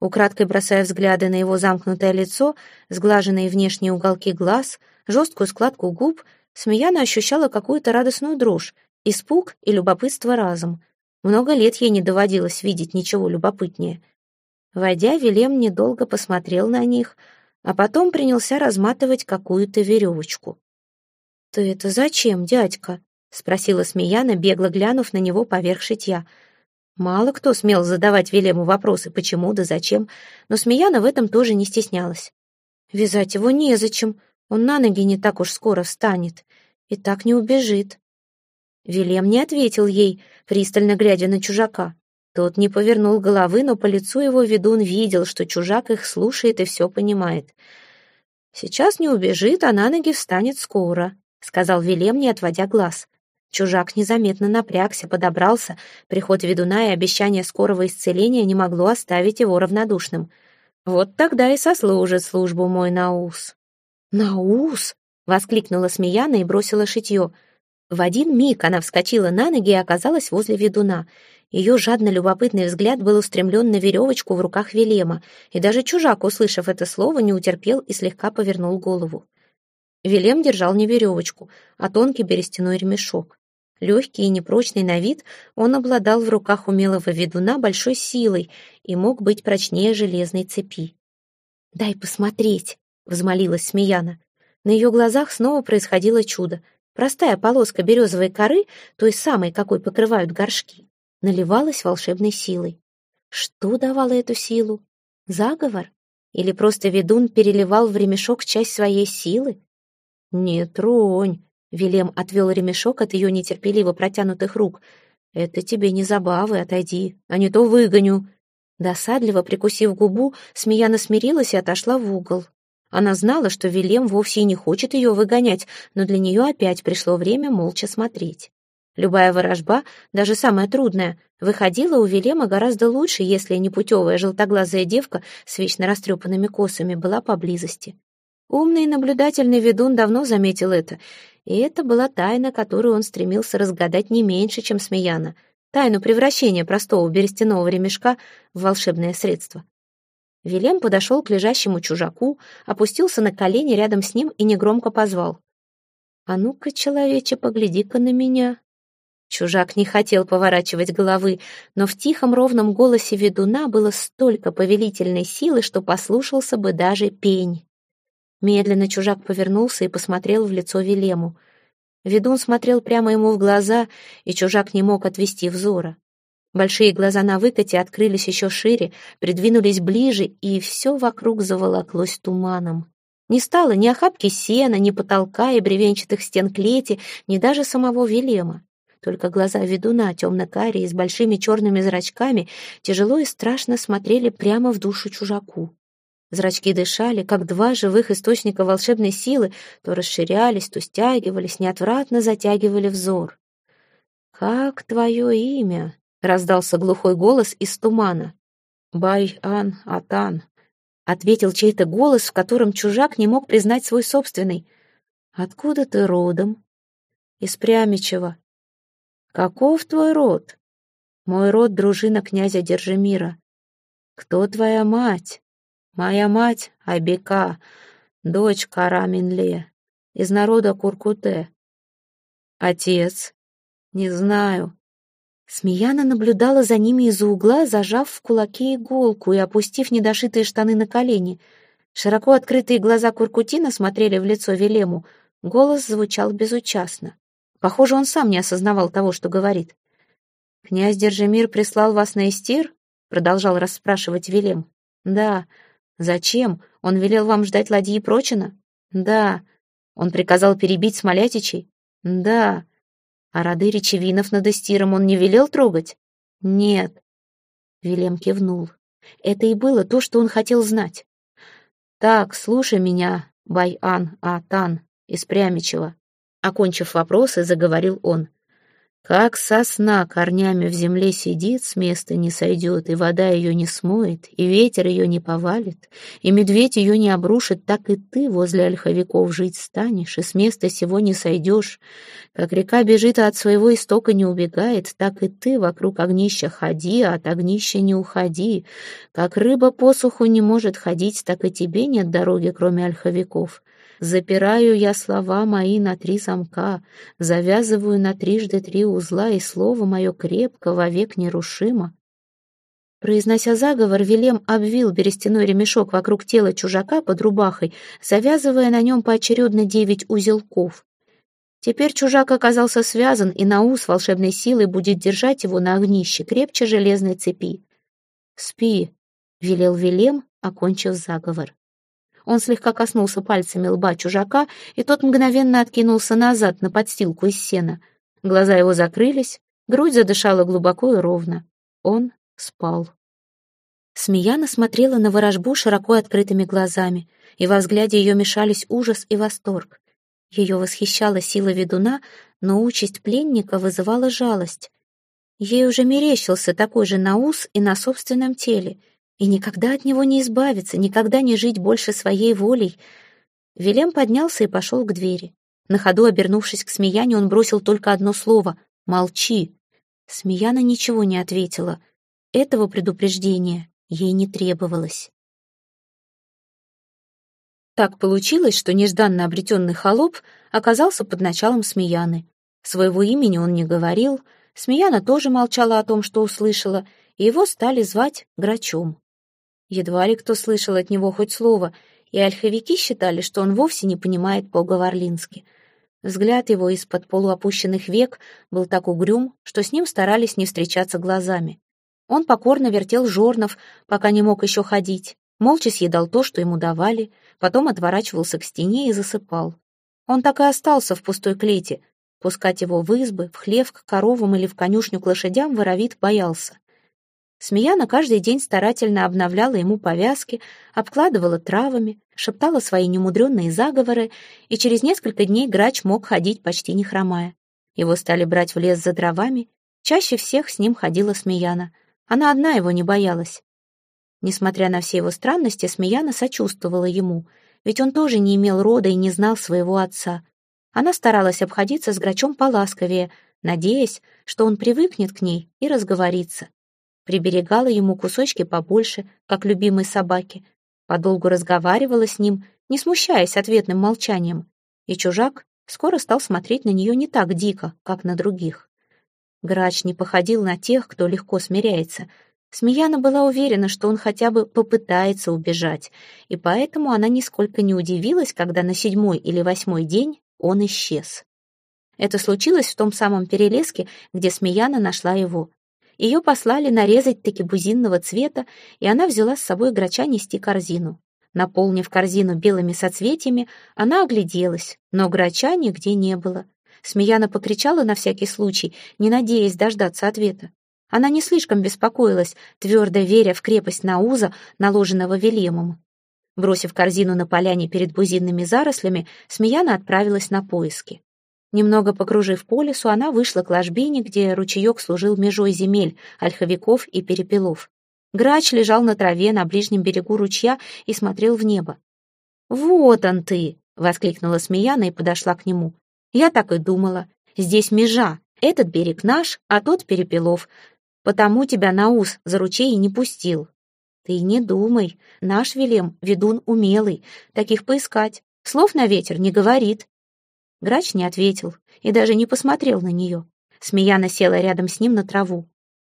Украдкой бросая взгляды на его замкнутое лицо, сглаженные внешние уголки глаз, жесткую складку губ, Смеяна ощущала какую-то радостную дрожь, испуг и любопытство разом. Много лет ей не доводилось видеть ничего любопытнее — Войдя, Вилем недолго посмотрел на них, а потом принялся разматывать какую-то веревочку. «Ты это зачем, дядька?» — спросила Смеяна, бегло глянув на него поверх шитья. Мало кто смел задавать Вилему вопросы, почему да зачем, но Смеяна в этом тоже не стеснялась. «Вязать его незачем, он на ноги не так уж скоро встанет и так не убежит». Вилем не ответил ей, пристально глядя на чужака. Тот не повернул головы, но по лицу его ведун видел, что чужак их слушает и все понимает. «Сейчас не убежит, а на ноги встанет скоро», — сказал Вилем, не отводя глаз. Чужак незаметно напрягся, подобрался. Приход ведуна и обещание скорого исцеления не могло оставить его равнодушным. «Вот тогда и сослужит службу мой Наус». «Наус!» — воскликнула Смеяна и бросила шитье. В один миг она вскочила на ноги и оказалась возле ведуна. Ее жадно-любопытный взгляд был устремлен на веревочку в руках Велема, и даже чужак, услышав это слово, не утерпел и слегка повернул голову. Велем держал не веревочку, а тонкий берестяной ремешок. Легкий и непрочный на вид, он обладал в руках умелого ведуна большой силой и мог быть прочнее железной цепи. «Дай посмотреть», — взмолилась Смеяна. На ее глазах снова происходило чудо. Простая полоска березовой коры, той самой, какой покрывают горшки, наливалась волшебной силой. Что давало эту силу? Заговор? Или просто ведун переливал в ремешок часть своей силы? «Не тронь!» — Вилем отвел ремешок от ее нетерпеливо протянутых рук. «Это тебе не забавы, отойди, а не то выгоню!» Досадливо прикусив губу, Смеяна смирилась и отошла в угол. Она знала, что Вилем вовсе и не хочет ее выгонять, но для нее опять пришло время молча смотреть. Любая ворожба, даже самая трудная, выходила у Вилема гораздо лучше, если непутевая желтоглазая девка с вечно растрепанными косами была поблизости. Умный и наблюдательный ведун давно заметил это, и это была тайна, которую он стремился разгадать не меньше, чем Смеяна, тайну превращения простого берестяного ремешка в волшебное средство. Вилем подошел к лежащему чужаку, опустился на колени рядом с ним и негромко позвал. «А ну-ка, человече, погляди-ка на меня». Чужак не хотел поворачивать головы, но в тихом ровном голосе ведуна было столько повелительной силы, что послушался бы даже пень. Медленно чужак повернулся и посмотрел в лицо Вилему. Ведун смотрел прямо ему в глаза, и чужак не мог отвести взора. Большие глаза на выкате открылись еще шире, придвинулись ближе, и все вокруг заволоклось туманом. Не стало ни охапки сена, ни потолка и бревенчатых стен клети, ни даже самого Велема. Только глаза ведуна, темно-карие, с большими черными зрачками, тяжело и страшно смотрели прямо в душу чужаку. Зрачки дышали, как два живых источника волшебной силы, то расширялись, то стягивались, неотвратно затягивали взор. «Как твое имя?» Раздался глухой голос из тумана. «Бай-ан-атан», — ответил чей-то голос, в котором чужак не мог признать свой собственный. «Откуда ты родом?» «Из Прямичева». «Каков твой род?» «Мой род — дружина князя Держимира». «Кто твоя мать?» «Моя мать — Айбека, дочь Караминле, из народа Куркуте». «Отец?» «Не знаю. Смеяна наблюдала за ними из-за угла, зажав в кулаке иголку и опустив недошитые штаны на колени. Широко открытые глаза Куркутина смотрели в лицо Велему. Голос звучал безучастно. Похоже, он сам не осознавал того, что говорит. «Князь Держимир прислал вас на Истир?» — продолжал расспрашивать Велем. «Да». «Зачем? Он велел вам ждать ладьи Прочина?» «Да». «Он приказал перебить Смолятичей?» «Да». А роды речевинов над Эстиром он не велел трогать? Нет. Вилем кивнул. Это и было то, что он хотел знать. Так, слушай меня, Байан Атан из Прямичева. Окончив вопросы, заговорил он. Как сосна корнями в земле сидит, с места не сойдет, и вода ее не смоет, и ветер ее не повалит, и медведь ее не обрушит, так и ты возле ольховиков жить станешь, и с места сего не сойдешь. Как река бежит, а от своего истока не убегает, так и ты вокруг огнища ходи, а от огнища не уходи. Как рыба по суху не может ходить, так и тебе нет дороги, кроме ольховиков. Запираю я слова мои на три замка, завязываю на трижды три узла, и слово мое крепко, вовек нерушимо. Произнося заговор, Вилем обвил берестяной ремешок вокруг тела чужака под рубахой, завязывая на нем поочередно девять узелков. Теперь чужак оказался связан, и Наус волшебной силой будет держать его на огнище крепче железной цепи. «Спи», — велел Вилем, окончив заговор. Он слегка коснулся пальцами лба чужака, и тот мгновенно откинулся назад на подстилку из сена. Глаза его закрылись, грудь задышала глубоко и ровно. Он спал. Смеяна смотрела на ворожбу широко открытыми глазами, и во взгляде ее мешались ужас и восторг. Ее восхищала сила ведуна, но участь пленника вызывала жалость. Ей уже мерещился такой же наус и на собственном теле — и никогда от него не избавиться, никогда не жить больше своей волей. Вилем поднялся и пошел к двери. На ходу, обернувшись к Смеяне, он бросил только одно слово — «Молчи». Смеяна ничего не ответила. Этого предупреждения ей не требовалось. Так получилось, что нежданно обретенный холоп оказался под началом Смеяны. Своего имени он не говорил, Смеяна тоже молчала о том, что услышала, и его стали звать Грачом. Едва ли кто слышал от него хоть слово, и ольховики считали, что он вовсе не понимает по-говорлински. Взгляд его из-под полуопущенных век был так угрюм, что с ним старались не встречаться глазами. Он покорно вертел жорнов, пока не мог еще ходить, молча съедал то, что ему давали, потом отворачивался к стене и засыпал. Он так и остался в пустой клете. Пускать его в избы, в хлев, к коровам или в конюшню к лошадям воровит боялся. Смеяна каждый день старательно обновляла ему повязки, обкладывала травами, шептала свои немудренные заговоры, и через несколько дней грач мог ходить почти не хромая. Его стали брать в лес за дровами, чаще всех с ним ходила Смеяна. Она одна его не боялась. Несмотря на все его странности, Смеяна сочувствовала ему, ведь он тоже не имел рода и не знал своего отца. Она старалась обходиться с грачом поласковее, надеясь, что он привыкнет к ней и разговорится. Приберегала ему кусочки побольше, как любимой собаке. Подолгу разговаривала с ним, не смущаясь ответным молчанием. И чужак скоро стал смотреть на нее не так дико, как на других. Грач не походил на тех, кто легко смиряется. Смеяна была уверена, что он хотя бы попытается убежать, и поэтому она нисколько не удивилась, когда на седьмой или восьмой день он исчез. Это случилось в том самом перелеске, где Смеяна нашла его. Ее послали нарезать таки бузинного цвета, и она взяла с собой грача нести корзину. Наполнив корзину белыми соцветиями, она огляделась, но грача нигде не было. Смеяна покричала на всякий случай, не надеясь дождаться ответа. Она не слишком беспокоилась, твердо веря в крепость Науза, наложенного Велемом. Бросив корзину на поляне перед бузинными зарослями, Смеяна отправилась на поиски. Немного покружив по лесу, она вышла к ложбине, где ручеек служил межой земель, ольховиков и перепелов. Грач лежал на траве на ближнем берегу ручья и смотрел в небо. «Вот он ты!» — воскликнула Смеяна и подошла к нему. «Я так и думала. Здесь межа. Этот берег наш, а тот перепелов. Потому тебя на ус за ручей и не пустил. Ты не думай. Наш Велем — ведун умелый. Таких поискать. Слов на ветер не говорит. Грач не ответил и даже не посмотрел на нее. Смеяна села рядом с ним на траву.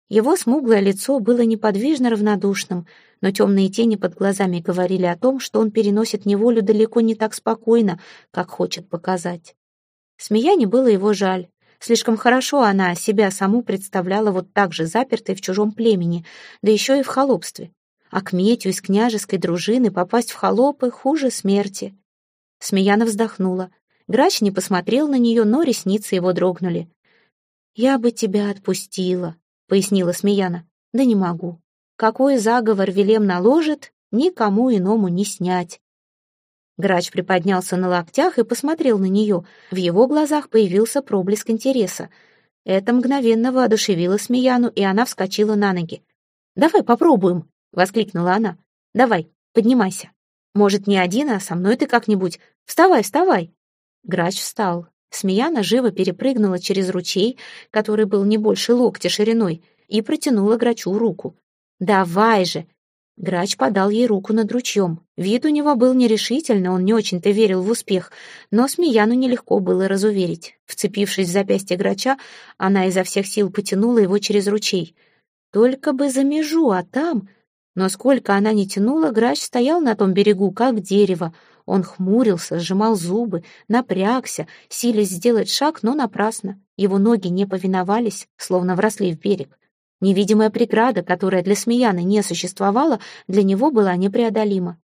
Его смуглое лицо было неподвижно равнодушным, но темные тени под глазами говорили о том, что он переносит неволю далеко не так спокойно, как хочет показать. Смеяне было его жаль. Слишком хорошо она себя саму представляла вот так же запертой в чужом племени, да еще и в холопстве. А к Метю из княжеской дружины попасть в холопы хуже смерти. Смеяна вздохнула. Грач не посмотрел на нее, но ресницы его дрогнули. «Я бы тебя отпустила», — пояснила Смеяна. «Да не могу. Какой заговор Велем наложит, никому иному не снять». Грач приподнялся на локтях и посмотрел на нее. В его глазах появился проблеск интереса. Это мгновенно воодушевило Смеяну, и она вскочила на ноги. «Давай попробуем», — воскликнула она. «Давай, поднимайся. Может, не один, а со мной ты как-нибудь. Вставай, вставай». Грач встал. Смеяна живо перепрыгнула через ручей, который был не больше локтя шириной, и протянула Грачу руку. «Давай же!» Грач подал ей руку над ручьем. Вид у него был нерешительный, он не очень-то верил в успех, но Смеяну нелегко было разуверить. Вцепившись в запястье Грача, она изо всех сил потянула его через ручей. Только бы за межу, а там... Но сколько она не тянула, Грач стоял на том берегу, как дерево. Он хмурился, сжимал зубы, напрягся, силясь сделать шаг, но напрасно. Его ноги не повиновались, словно вросли в берег. Невидимая преграда, которая для Смеяны не существовала, для него была непреодолима.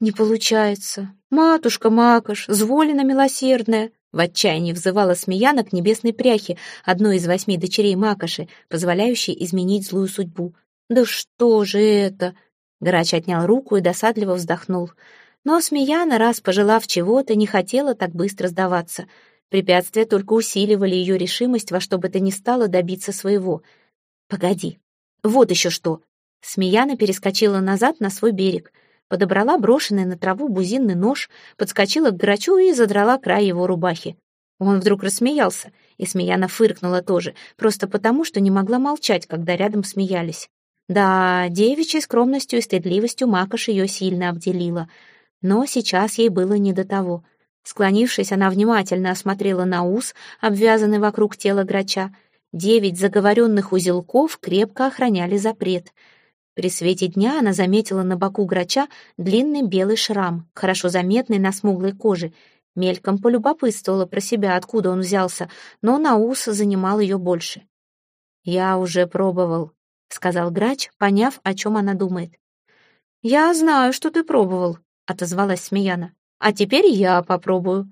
«Не получается. Матушка Макаш, зволина милосердная!» В отчаянии взывала Смеяна к небесной пряхе, одной из восьми дочерей Макоши, позволяющей изменить злую судьбу. «Да что же это?» Грач отнял руку и досадливо вздохнул. Но Смеяна, раз пожелав чего-то, не хотела так быстро сдаваться. Препятствия только усиливали ее решимость во что бы то ни стало добиться своего. «Погоди, вот еще что!» Смеяна перескочила назад на свой берег, подобрала брошенный на траву бузинный нож, подскочила к грачу и задрала край его рубахи. Он вдруг рассмеялся, и Смеяна фыркнула тоже, просто потому, что не могла молчать, когда рядом смеялись. Да, девичьей скромностью и стыдливостью Макаш ее сильно обделила — но сейчас ей было не до того. Склонившись, она внимательно осмотрела на ус, обвязанный вокруг тела грача. Девять заговоренных узелков крепко охраняли запрет. При свете дня она заметила на боку грача длинный белый шрам, хорошо заметный на смуглой коже. Мельком полюбопытствовала про себя, откуда он взялся, но Наус занимал ее больше. «Я уже пробовал», — сказал грач, поняв, о чем она думает. «Я знаю, что ты пробовал», — отозвалась Смеяна. «А теперь я попробую».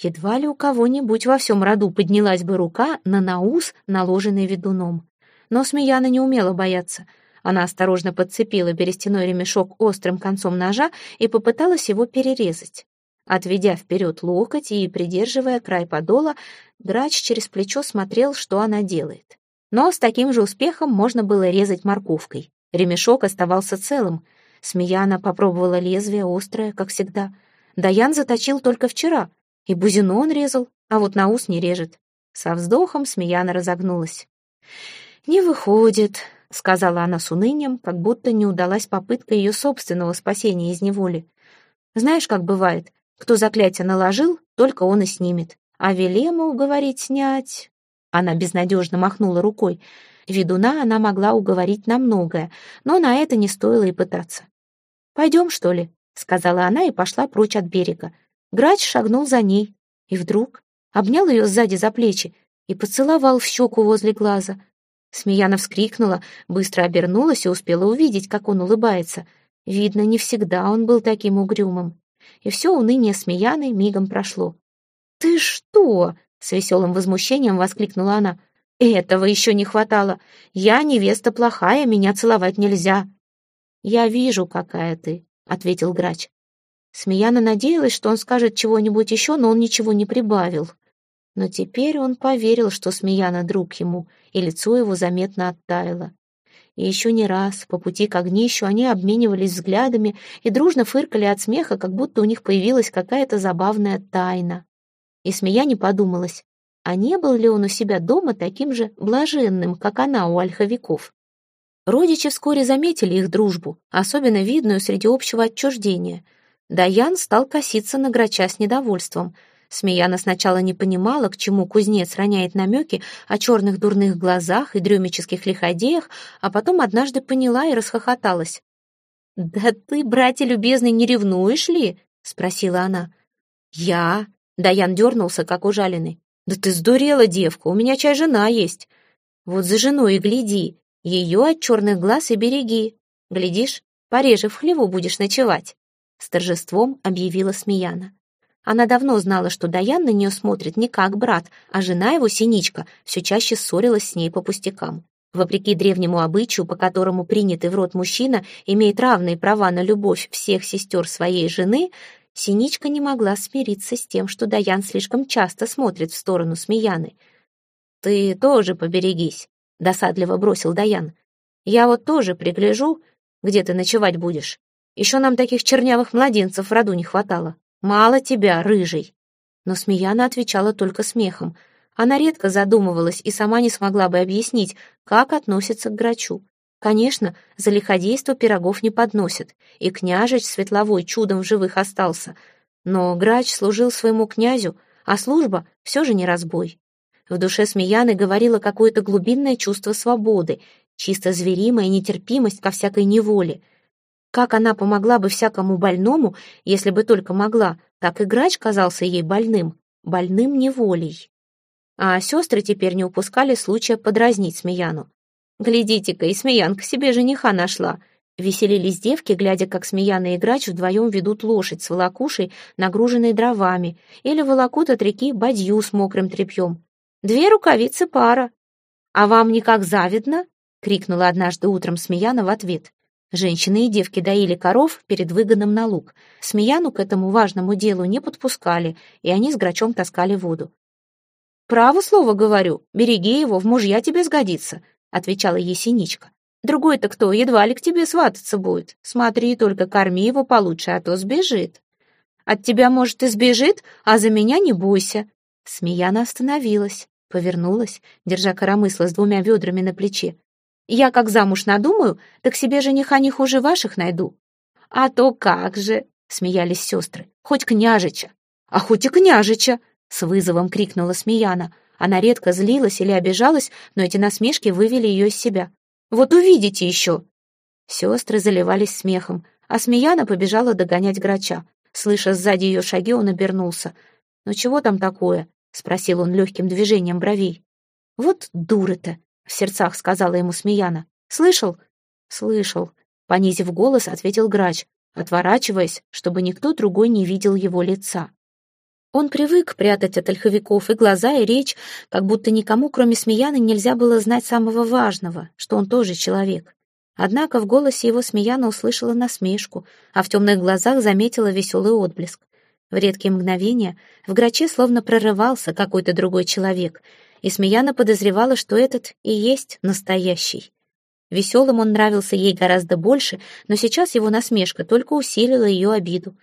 Едва ли у кого-нибудь во всем роду поднялась бы рука на наус, наложенный ведуном. Но Смеяна не умела бояться — она осторожно подцепила берестяной ремешок острым концом ножа и попыталась его перерезать. Отведя вперед локоть и придерживая край подола, грач через плечо смотрел, что она делает. Но с таким же успехом можно было резать морковкой. Ремешок оставался целым. Смеяна попробовала лезвие, острое, как всегда. Даян заточил только вчера, и бузину он резал, а вот на ус не режет. Со вздохом Смеяна разогнулась. «Не выходит», — сказала она с унынием, как будто не удалась попытка ее собственного спасения из неволи. «Знаешь, как бывает, кто заклятие наложил, только он и снимет. А Велема уговорить снять...» Она безнадежно махнула рукой. Ведуна она могла уговорить на многое, но на это не стоило и пытаться. «Пойдем, что ли?» — сказала она и пошла прочь от берега. Грач шагнул за ней и вдруг обнял ее сзади за плечи и поцеловал в щеку возле глаза — Смеяна вскрикнула, быстро обернулась и успела увидеть, как он улыбается. Видно, не всегда он был таким угрюмым. И все уныние Смеяны мигом прошло. «Ты что?» — с веселым возмущением воскликнула она. «Этого еще не хватало. Я невеста плохая, меня целовать нельзя». «Я вижу, какая ты», — ответил грач. Смеяна надеялась, что он скажет чего-нибудь еще, но он ничего не прибавил. Но теперь он поверил, что Смеяна друг ему, и лицо его заметно оттаяло. И еще не раз по пути к огнищу они обменивались взглядами и дружно фыркали от смеха, как будто у них появилась какая-то забавная тайна. И Смеяне подумалось, а не был ли он у себя дома таким же блаженным, как она у ольховиков? Родичи вскоре заметили их дружбу, особенно видную среди общего отчуждения. Даян стал коситься на грача с недовольством — Смеяна сначала не понимала, к чему кузнец роняет намеки о черных дурных глазах и дремических лиходеях, а потом однажды поняла и расхохоталась. «Да ты, братья любезный, не ревнуешь ли?» — спросила она. «Я?» — Даян дернулся, как ужаленный. «Да ты сдурела, девка, у меня чай жена есть. Вот за женой и гляди, ее от черных глаз и береги. Глядишь, пореже в хлеву будешь ночевать», — с торжеством объявила Смеяна. Она давно знала, что Даян на нее смотрит не как брат, а жена его, Синичка, все чаще ссорилась с ней по пустякам. Вопреки древнему обычаю, по которому принятый в род мужчина имеет равные права на любовь всех сестер своей жены, Синичка не могла смириться с тем, что Даян слишком часто смотрит в сторону Смеяны. «Ты тоже поберегись», — досадливо бросил Даян. «Я вот тоже пригляжу, где ты ночевать будешь. Еще нам таких чернявых младенцев в роду не хватало». «Мало тебя, рыжий!» Но Смеяна отвечала только смехом. Она редко задумывалась и сама не смогла бы объяснить, как относится к грачу. Конечно, за лиходейство пирогов не подносят, и княжич Светловой чудом в живых остался. Но грач служил своему князю, а служба все же не разбой. В душе Смеяны говорило какое-то глубинное чувство свободы, чисто зверимая нетерпимость ко всякой неволе — как она помогла бы всякому больному, если бы только могла, так и грач казался ей больным, больным неволей. А сестры теперь не упускали случая подразнить Смеяну. «Глядите-ка, и Смеянка себе жениха нашла!» Веселились девки, глядя, как Смеяна и Грач вдвоем ведут лошадь с волокушей, нагруженной дровами, или волокут от реки бадью с мокрым тряпьем. «Две рукавицы пара!» «А вам никак завидно?» — крикнула однажды утром Смеяна в ответ. Женщины и девки доили коров перед выгоном на луг. Смеяну к этому важному делу не подпускали, и они с грачом таскали воду. «Право слово говорю, береги его, в мужья тебе сгодится», — отвечала ей Синичка. «Другой-то кто, едва ли к тебе свататься будет. Смотри, только корми его получше, а то сбежит. От тебя, может, и сбежит, а за меня не бойся». Смеяна остановилась, повернулась, держа коромысло с двумя ведрами на плече. Я как замуж надумаю, так себе жениха не хуже ваших найду. А то как же, смеялись сестры, хоть княжича. А хоть и княжича, с вызовом крикнула Смеяна. Она редко злилась или обижалась, но эти насмешки вывели ее из себя. Вот увидите еще. Сестры заливались смехом, а Смеяна побежала догонять грача. Слыша сзади ее шаги, он обернулся. «Ну чего там такое?» — спросил он легким движением бровей. «Вот дура-то!» — в сердцах сказала ему Смеяна. «Слышал?» «Слышал», — понизив голос, ответил грач, отворачиваясь, чтобы никто другой не видел его лица. Он привык прятать от ольховиков и глаза, и речь, как будто никому, кроме Смеяны, нельзя было знать самого важного, что он тоже человек. Однако в голосе его Смеяна услышала насмешку, а в темных глазах заметила веселый отблеск. В редкие мгновения в граче словно прорывался какой-то другой человек, и Смеяна подозревала, что этот и есть настоящий. Веселым он нравился ей гораздо больше, но сейчас его насмешка только усилила ее обиду.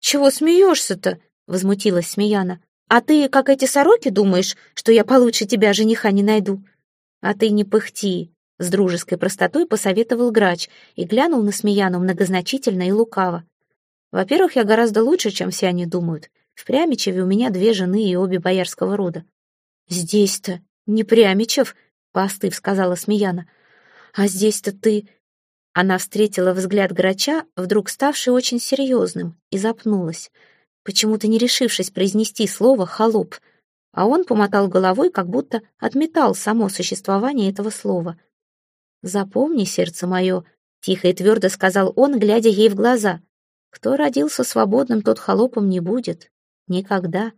«Чего смеешься-то?» — возмутилась Смеяна. «А ты, как эти сороки, думаешь, что я получше тебя жениха не найду?» «А ты не пыхти», с дружеской простотой посоветовал грач и глянул на Смеяну многозначительно и лукаво. «Во-первых, я гораздо лучше, чем все они думают. В Прямичеве у меня две жены и обе боярского рода». «Здесь-то не Прямичев», — поостыв сказала Смеяна. «А здесь-то ты...» Она встретила взгляд грача, вдруг ставший очень серьезным, и запнулась, почему-то не решившись произнести слово «холоп», а он помотал головой, как будто отметал само существование этого слова — «Запомни, сердце мое», — тихо и твердо сказал он, глядя ей в глаза. «Кто родился свободным, тот холопом не будет. Никогда».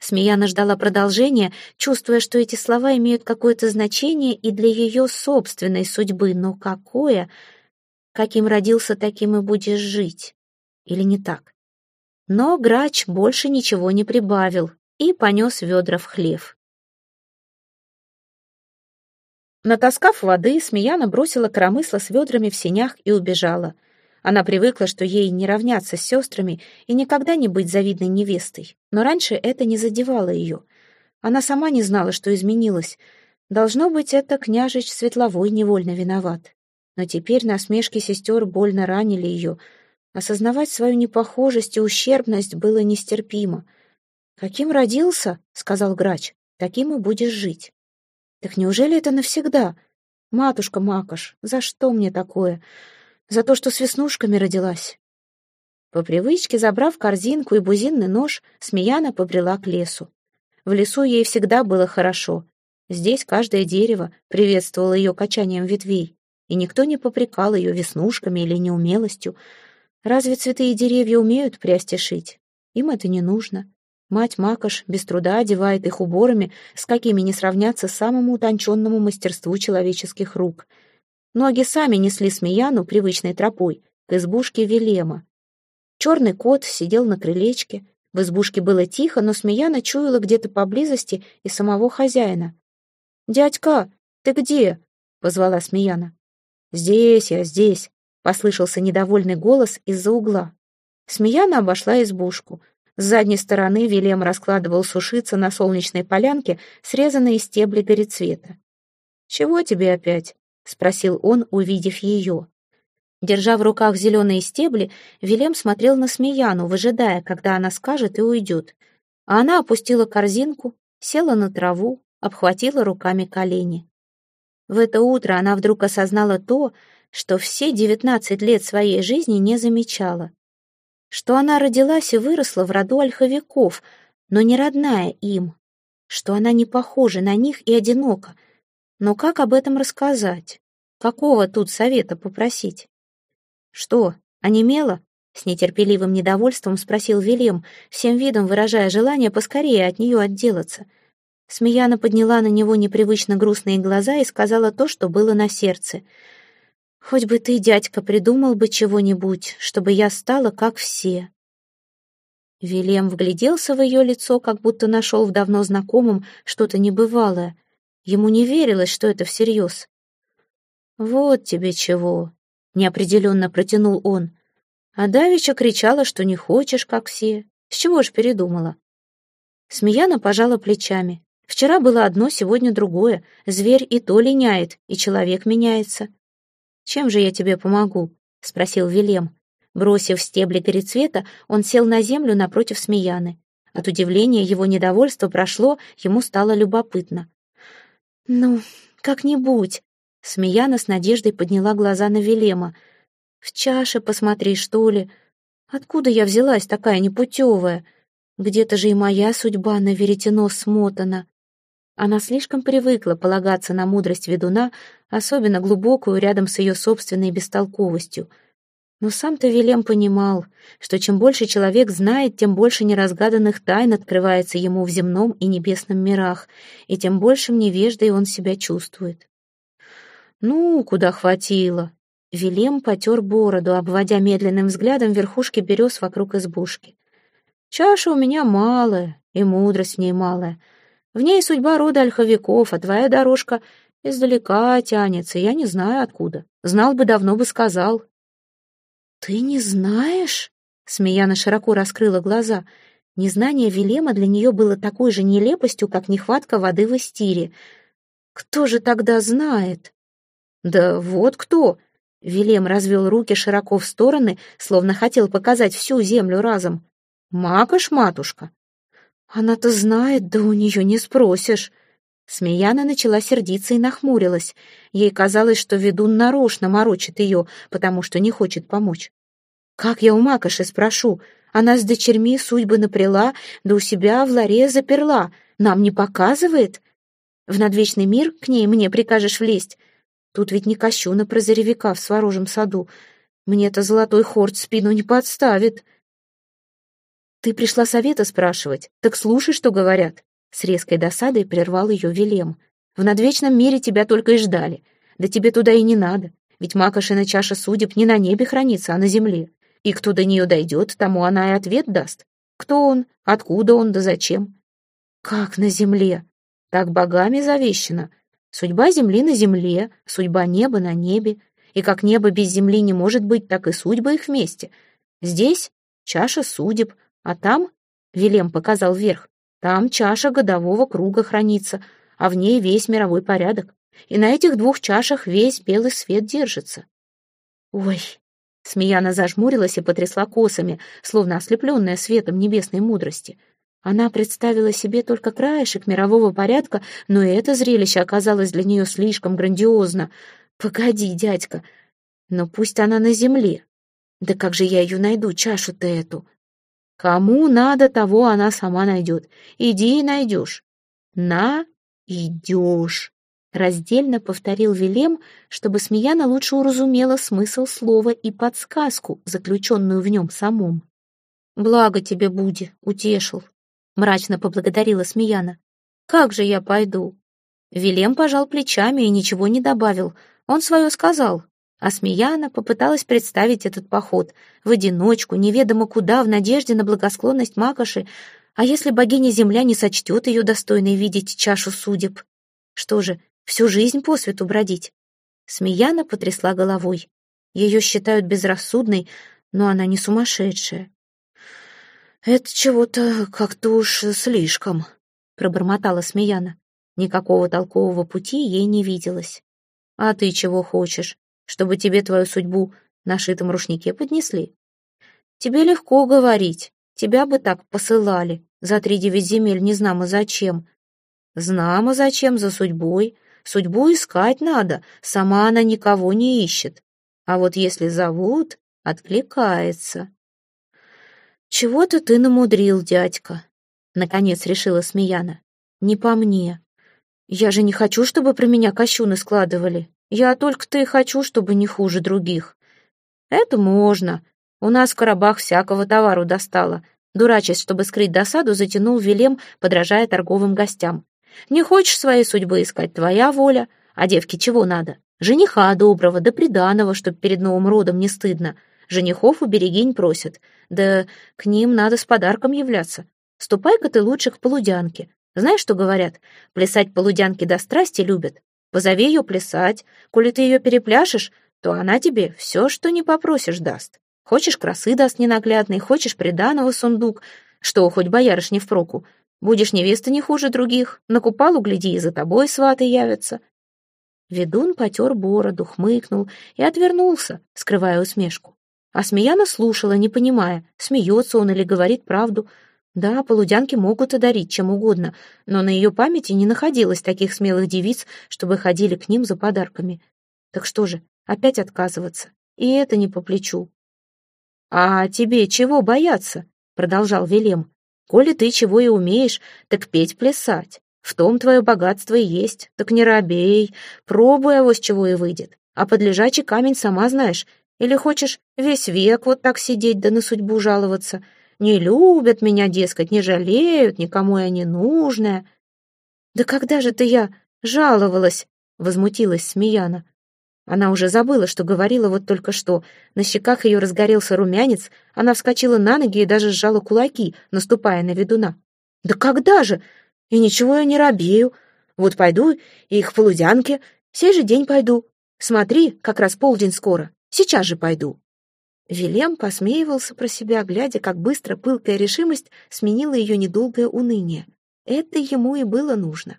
Смеяна ждала продолжения, чувствуя, что эти слова имеют какое-то значение и для ее собственной судьбы, но какое? Каким родился, таким и будешь жить. Или не так? Но грач больше ничего не прибавил и понес ведра в хлев. Натаскав воды, Смеяна бросила коромысло с ведрами в сенях и убежала. Она привыкла, что ей не равняться с сестрами и никогда не быть завидной невестой. Но раньше это не задевало ее. Она сама не знала, что изменилось. Должно быть, это княжич Светловой невольно виноват. Но теперь насмешки сестер больно ранили ее. Осознавать свою непохожесть и ущербность было нестерпимо. «Каким родился, — сказал грач, — таким и будешь жить». Так неужели это навсегда? Матушка Макаш, за что мне такое? За то, что с веснушками родилась. По привычке, забрав корзинку и бузинный нож, Смеяна побрела к лесу. В лесу ей всегда было хорошо. Здесь каждое дерево приветствовало ее качанием ветвей, и никто не попрекал ее веснушками или неумелостью. Разве цветы и деревья умеют прясть и шить? Им это не нужно. Мать Макаш без труда одевает их уборами, с какими не сравнятся самому утонченному мастерству человеческих рук. Ноги сами несли Смеяну привычной тропой к избушке Велема. Черный кот сидел на крылечке. В избушке было тихо, но Смеяна чуяла где-то поблизости и самого хозяина. «Дядька, ты где?» — позвала Смеяна. «Здесь я, здесь», — послышался недовольный голос из-за угла. Смеяна обошла избушку — с задней стороны Вильям раскладывал сушиться на солнечной полянке срезанные стебли горецвета. «Чего тебе опять?» — спросил он, увидев ее. Держа в руках зеленые стебли, Вилем смотрел на Смеяну, выжидая, когда она скажет и уйдет. А она опустила корзинку, села на траву, обхватила руками колени. В это утро она вдруг осознала то, что все девятнадцать лет своей жизни не замечала что она родилась и выросла в роду ольховиков, но не родная им, что она не похожа на них и одинока. Но как об этом рассказать? Какого тут совета попросить? Что, онемела? С нетерпеливым недовольством спросил Вильям, всем видом выражая желание поскорее от нее отделаться. Смеяна подняла на него непривычно грустные глаза и сказала то, что было на сердце — Хоть бы ты, дядька, придумал бы чего-нибудь, чтобы я стала как все. Вильям вгляделся в ее лицо, как будто нашел в давно знакомом что-то небывалое. Ему не верилось, что это всерьез. «Вот тебе чего!» — неопределенно протянул он. А Давича кричала, что не хочешь, как все. С чего ж передумала? Смеяна пожала плечами. Вчера было одно, сегодня другое. Зверь и то линяет, и человек меняется. «Чем же я тебе помогу?» — спросил Вилем. Бросив стебли перецвета, он сел на землю напротив Смеяны. От удивления его недовольство прошло, ему стало любопытно. «Ну, как-нибудь», — Смеяна с надеждой подняла глаза на Велема. «В чаше посмотри, что ли? Откуда я взялась такая непутевая? Где-то же и моя судьба на веретено смотана». Она слишком привыкла полагаться на мудрость ведуна, особенно глубокую рядом с ее собственной бестолковостью. Но сам-то Вилем понимал, что чем больше человек знает, тем больше неразгаданных тайн открывается ему в земном и небесном мирах, и тем большим невеждой он себя чувствует. «Ну, куда хватило?» Вилем потер бороду, обводя медленным взглядом верхушки берез вокруг избушки. «Чаша у меня малая, и мудрость в ней малая. В ней судьба рода ольховиков, а твоя дорожка издалека тянется, я не знаю откуда. Знал бы, давно бы сказал». «Ты не знаешь?» Смеяна широко раскрыла глаза. Незнание Вилема для нее было такой же нелепостью, как нехватка воды в эстире. «Кто же тогда знает?» «Да вот кто!» Вилем развел руки широко в стороны, словно хотел показать всю землю разом. «Макаш, матушка!» «Она-то знает, да у нее не спросишь!» Смеяна начала сердиться и нахмурилась. Ей казалось, что ведун нарочно морочит ее, потому что не хочет помочь. «Как я у Макоши спрошу? Она с дочерьми судьбы напряла, да у себя в ларе заперла. Нам не показывает? В надвечный мир к ней мне прикажешь влезть? Тут ведь не кощуна про заревика в сворожем саду. Мне-то золотой хорд спину не подставит. Ты пришла совета спрашивать, так слушай, что говорят. С резкой досадой прервал ее Велем. В надвечном мире тебя только и ждали. Да тебе туда и не надо. Ведь Макошина чаша судеб не на небе хранится, а на земле. И кто до нее дойдет, тому она и ответ даст. Кто он, откуда он, да зачем. Как на земле? Так богами завещено. Судьба земли на земле, судьба неба на небе. И как небо без земли не может быть, так и судьба их вместе. Здесь чаша судеб, а там, Велем показал вверх, там чаша годового круга хранится, а в ней весь мировой порядок. И на этих двух чашах весь белый свет держится. Ой, Смеяна зажмурилась и потрясла косами, словно ослепленная светом небесной мудрости. Она представила себе только краешек мирового порядка, но и это зрелище оказалось для нее слишком грандиозно. «Погоди, дядька, но пусть она на земле. Да как же я ее найду, чашу-то эту?» «Кому надо, того она сама найдет. Иди и найдешь». «На-идешь», — раздельно повторил Вилем, чтобы Смеяна лучше уразумела смысл слова и подсказку, заключенную в нем самом. «Благо тебе, Буди, утешил», мрачно поблагодарила Смеяна. «Как же я пойду?» Вилем пожал плечами и ничего не добавил. Он свое сказал. А Смеяна попыталась представить этот поход в одиночку, неведомо куда, в надежде на благосклонность Макоши. А если богиня Земля не сочтет ее достойной видеть чашу судеб? Что же, всю жизнь по свету бродить? Смеяна потрясла головой. Ее считают безрассудной, но она не сумасшедшая. «Это чего-то как-то уж слишком», — пробормотала Смеяна. Никакого толкового пути ей не виделось. «А ты чего хочешь? Чтобы тебе твою судьбу на шитом рушнике поднесли?» «Тебе легко говорить. Тебя бы так посылали. За три девять земель не знамо зачем». «Знамо зачем, за судьбой. Судьбу искать надо, сама она никого не ищет. А вот если зовут, откликается». «Чего-то ты намудрил, дядька», — наконец решила Смеяна. «Не по мне. Я же не хочу, чтобы про меня кощуны складывали. Я только-то и хочу, чтобы не хуже других. Это можно. У нас в коробах всякого товару достало. Дурачась, чтобы скрыть досаду, затянул Вилем, подражая торговым гостям. Не хочешь своей судьбы искать, твоя воля. А девке чего надо? Жениха доброго, да приданого, чтоб перед новым родом не стыдно. Женихов у берегинь просят. Да к ним надо с подарком являться. Ступай-ка ты лучше к полудянке. Знаешь, что говорят? Плясать полудянки до страсти любят. Позови ее плясать. Коли ты ее перепляшешь, то она тебе все, что не попросишь, даст. Хочешь, красы даст ненаглядной, хочешь, приданого сундук. Что, хоть боярыш не впроку. Будешь невеста не хуже других. На купалу гляди, и за тобой сваты явятся. Ведун потер бороду, хмыкнул и отвернулся, скрывая усмешку. А Смеяна слушала, не понимая, смеется он или говорит правду. Да, полудянки могут одарить чем угодно, но на ее памяти не находилось таких смелых девиц, чтобы ходили к ним за подарками. Так что же, опять отказываться? И это не по плечу. «А тебе чего бояться?» — продолжал Велем. «Коли ты чего и умеешь, так петь-плясать. В том твое богатство и есть, так не робей, пробуй авось чего и выйдет. А под лежачий камень сама знаешь. Или хочешь весь век вот так сидеть да на судьбу жаловаться? Не любят меня, дескать, не жалеют, никому я не нужная». «Да когда же ты я жаловалась?» — возмутилась Смеяна. Она уже забыла, что говорила вот только что. На щеках ее разгорелся румянец, она вскочила на ноги и даже сжала кулаки, наступая на ведуна. «Да когда же? И ничего я не робею. Вот пойду и к полудянке, сей же день пойду. Смотри, как раз полдень скоро, сейчас же пойду». Вилем посмеивался про себя, глядя, как быстро пылкая решимость сменила ее недолгое уныние. Это ему и было нужно.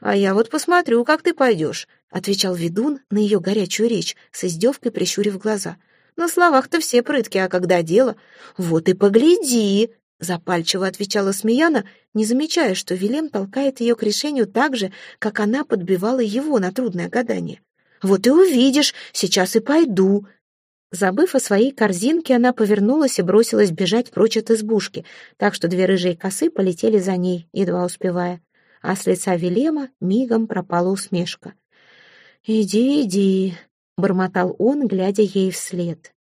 «А я вот посмотрю, как ты пойдешь», — отвечал ведун на ее горячую речь, с издевкой прищурив глаза. «На словах-то все прытки, а когда дело...» «Вот и погляди!» — запальчиво отвечала Смеяна, не замечая, что Вилем толкает ее к решению так же, как она подбивала его на трудное гадание. «Вот и увидишь, сейчас и пойду!» Забыв о своей корзинке, она повернулась и бросилась бежать прочь от избушки, так что две рыжие косы полетели за ней, едва успевая а с лица Велема мигом пропала усмешка. «Иди, иди», — бормотал он, глядя ей вслед.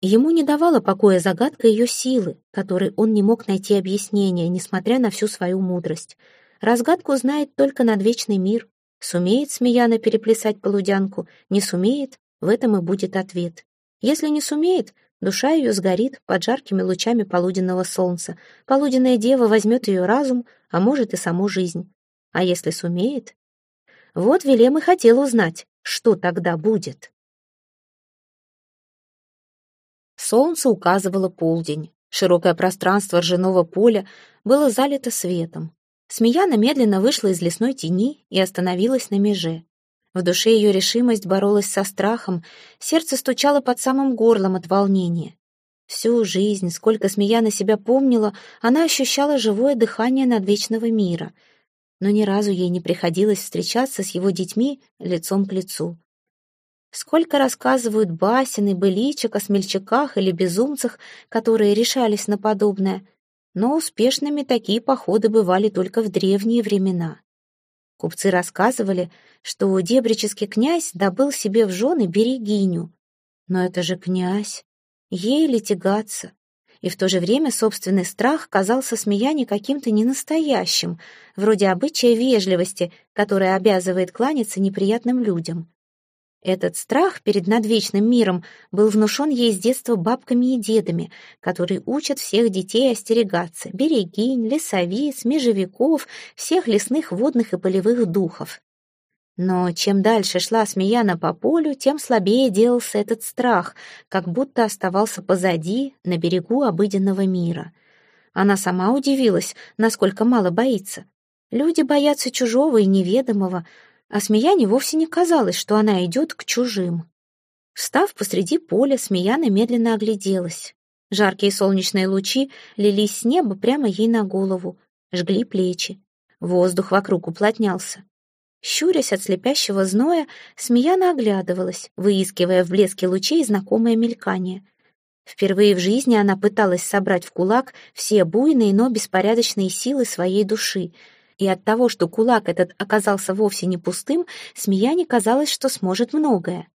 Ему не давала покоя загадка ее силы, которой он не мог найти объяснения, несмотря на всю свою мудрость. Разгадку знает только надвечный мир. Сумеет Смеяна переплясать полудянку, не сумеет, в этом и будет ответ. Если не сумеет, душа ее сгорит под жаркими лучами полуденного солнца. Полуденная дева возьмет ее разум, а может и саму жизнь. А если сумеет? Вот Велем и хотел узнать, что тогда будет. Солнце указывало полдень. Широкое пространство ржаного поля было залито светом. Смеяна медленно вышла из лесной тени и остановилась на меже. В душе ее решимость боролась со страхом, сердце стучало под самым горлом от волнения. Всю жизнь, сколько Смеяна себя помнила, она ощущала живое дыхание надвечного мира. Но ни разу ей не приходилось встречаться с его детьми лицом к лицу. Сколько рассказывают басен и быличек о смельчаках или безумцах, которые решались на подобное, но успешными такие походы бывали только в древние времена. Купцы рассказывали, что дебрический князь добыл себе в жены берегиню. Но это же князь. Ей ли тягаться? И в то же время собственный страх казался смеяне каким-то ненастоящим, вроде обычая вежливости, которая обязывает кланяться неприятным людям. Этот страх перед надвечным миром был внушен ей с детства бабками и дедами, которые учат всех детей остерегаться — берегинь, лесовиц, межевиков, всех лесных, водных и полевых духов. Но чем дальше шла Смеяна по полю, тем слабее делался этот страх, как будто оставался позади, на берегу обыденного мира. Она сама удивилась, насколько мало боится. Люди боятся чужого и неведомого, а Смеяне вовсе не казалось, что она идет к чужим. Встав посреди поля, Смеяна медленно огляделась. Жаркие солнечные лучи лились с неба прямо ей на голову, жгли плечи. Воздух вокруг уплотнялся. Щурясь от слепящего зноя, Смеяна оглядывалась, выискивая в блеске лучей знакомое мелькание. Впервые в жизни она пыталась собрать в кулак все буйные, но беспорядочные силы своей души. И от того, что кулак этот оказался вовсе не пустым, Смеяне казалось, что сможет многое.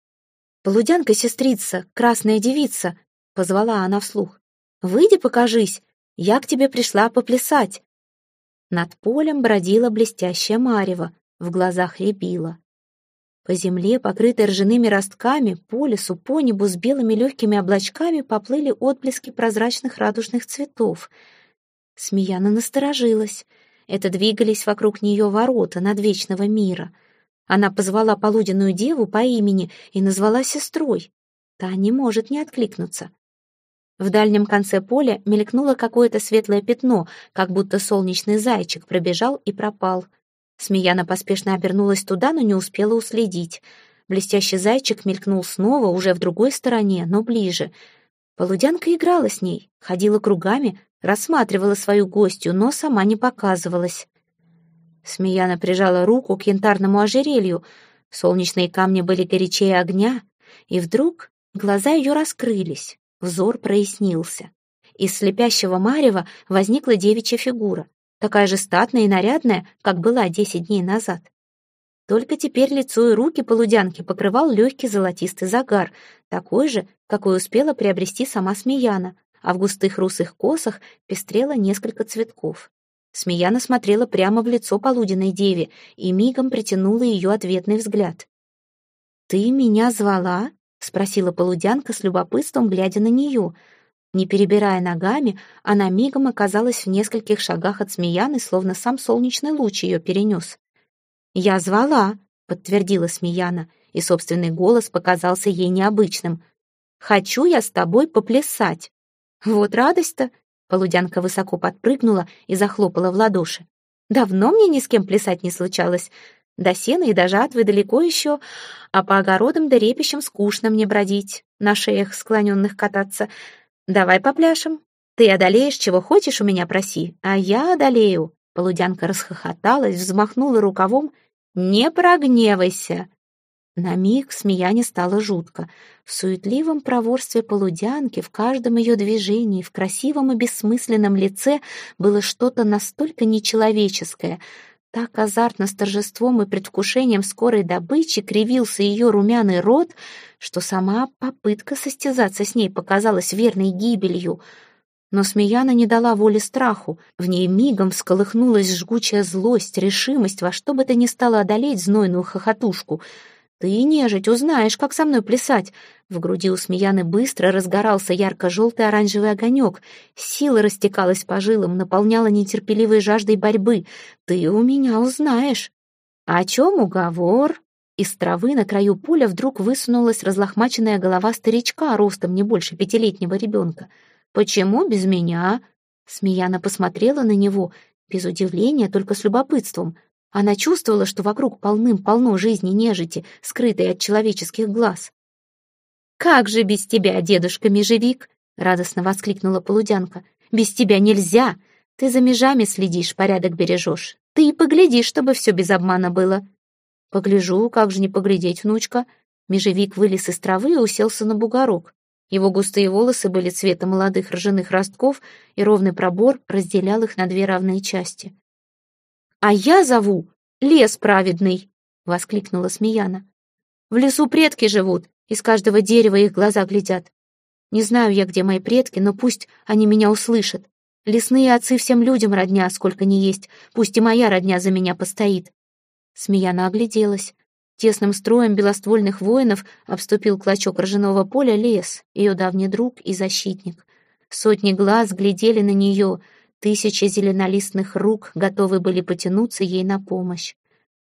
«Полудянка, сестрица, красная девица!» — позвала она вслух. «Выйди, покажись! Я к тебе пришла поплясать!» Над полем бродила блестящая марево, в глазах рябило. По земле, покрытой ржаными ростками, по лесу, по небу с белыми легкими облачками поплыли отблески прозрачных радужных цветов. Смеяна насторожилась. Это двигались вокруг нее ворота надвечного мира. Она позвала полуденную деву по имени и назвала сестрой. Та не может не откликнуться. В дальнем конце поля мелькнуло какое-то светлое пятно, как будто солнечный зайчик пробежал и пропал — Смеяна поспешно обернулась туда, но не успела уследить. Блестящий зайчик мелькнул снова, уже в другой стороне, но ближе. Полудянка играла с ней, ходила кругами, рассматривала свою гостью, но сама не показывалась. Смеяна прижала руку к янтарному ожерелью. Солнечные камни были горячее огня, и вдруг глаза ее раскрылись, взор прояснился. Из слепящего марева возникла девичья фигура, такая же статная и нарядная, как была десять дней назад. Только теперь лицо и руки полудянки покрывал легкий золотистый загар, такой же, какой успела приобрести сама Смеяна, а в густых русых косах пестрело несколько цветков. Смеяна смотрела прямо в лицо полуденной деве и мигом притянула ее ответный взгляд. «Ты меня звала?» — спросила полудянка с любопытством, глядя на нее — не перебирая ногами, она мигом оказалась в нескольких шагах от Смеяны, словно сам солнечный луч ее перенес. «Я звала», — подтвердила Смеяна, и собственный голос показался ей необычным. «Хочу я с тобой поплясать». «Вот радость-то!» — полудянка высоко подпрыгнула и захлопала в ладоши. «Давно мне ни с кем плясать не случалось. До сена и до жатвы далеко еще, а по огородам да репищам скучно мне бродить, на шеях склоненных кататься. «Давай попляшем. Ты одолеешь, чего хочешь у меня проси, а я одолею». Полудянка расхохоталась, взмахнула рукавом. «Не прогневайся!» На миг смеяне стало жутко. В суетливом проворстве полудянки, в каждом ее движении, в красивом и бессмысленном лице было что-то настолько нечеловеческое — так азартно с торжеством и предвкушением скорой добычи кривился ее румяный рот, что сама попытка состязаться с ней показалась верной гибелью. Но Смеяна не дала воли страху, в ней мигом всколыхнулась жгучая злость, решимость во что бы то ни стало одолеть знойную хохотушку — «Ты, нежить, узнаешь, как со мной плясать!» В груди у Смеяны быстро разгорался ярко-желтый оранжевый огонек. Сила растекалась по жилам, наполняла нетерпеливой жаждой борьбы. «Ты у меня узнаешь!» «О чем уговор?» Из травы на краю поля вдруг высунулась разлохмаченная голова старичка, ростом не больше пятилетнего ребенка. «Почему без меня?» Смеяна посмотрела на него, без удивления, только с любопытством — она чувствовала, что вокруг полным-полно жизни нежити, скрытой от человеческих глаз. «Как же без тебя, дедушка Межевик!» — радостно воскликнула полудянка. «Без тебя нельзя! Ты за межами следишь, порядок бережешь. Ты и погляди, чтобы все без обмана было». «Погляжу, как же не поглядеть, внучка!» Межевик вылез из травы и уселся на бугорок. Его густые волосы были цвета молодых ржаных ростков, и ровный пробор разделял их на две равные части. «А я зову лес праведный!» — воскликнула Смеяна. «В лесу предки живут, из каждого дерева их глаза глядят. Не знаю я, где мои предки, но пусть они меня услышат. Лесные отцы всем людям родня, сколько ни есть, пусть и моя родня за меня постоит». Смеяна огляделась. Тесным строем белоствольных воинов обступил клочок ржаного поля лес, ее давний друг и защитник. Сотни глаз глядели на нее — Тысячи зеленолистных рук готовы были потянуться ей на помощь.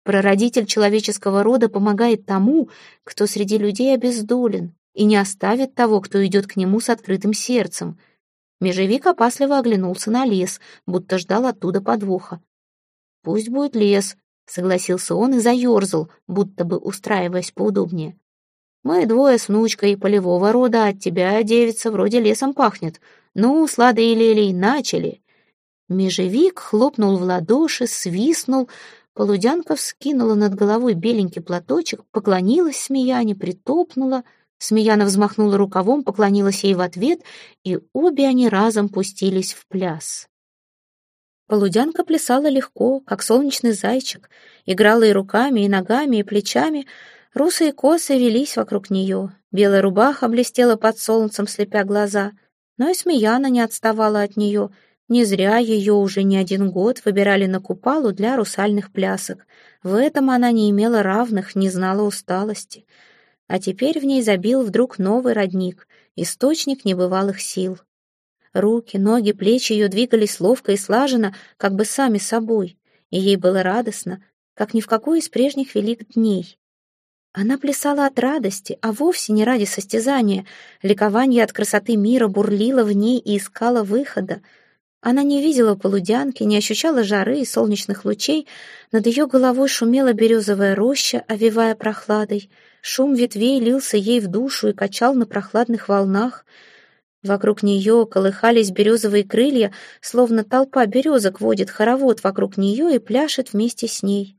Прародитель человеческого рода помогает тому, кто среди людей обездолен, и не оставит того, кто идет к нему с открытым сердцем. Межевик опасливо оглянулся на лес, будто ждал оттуда подвоха. «Пусть будет лес», — согласился он и заерзал, будто бы устраиваясь поудобнее. «Мы двое с внучкой полевого рода, от тебя, девица, вроде лесом пахнет. Ну, слады и лилий, начали!» Межевик хлопнул в ладоши, свистнул. Полудянка вскинула над головой беленький платочек, поклонилась Смеяне, притопнула. Смеяна взмахнула рукавом, поклонилась ей в ответ, и обе они разом пустились в пляс. Полудянка плясала легко, как солнечный зайчик, играла и руками, и ногами, и плечами. Русые косы велись вокруг нее, белая рубаха блестела под солнцем, слепя глаза. Но и Смеяна не отставала от нее — не зря ее уже не один год выбирали на купалу для русальных плясок. В этом она не имела равных, не знала усталости. А теперь в ней забил вдруг новый родник, источник небывалых сил. Руки, ноги, плечи ее двигались ловко и слаженно, как бы сами собой, и ей было радостно, как ни в какой из прежних велик дней. Она плясала от радости, а вовсе не ради состязания. Ликование от красоты мира бурлило в ней и искало выхода — она не видела полудянки, не ощущала жары и солнечных лучей. Над ее головой шумела березовая роща, овивая прохладой. Шум ветвей лился ей в душу и качал на прохладных волнах. Вокруг нее колыхались березовые крылья, словно толпа березок водит хоровод вокруг нее и пляшет вместе с ней.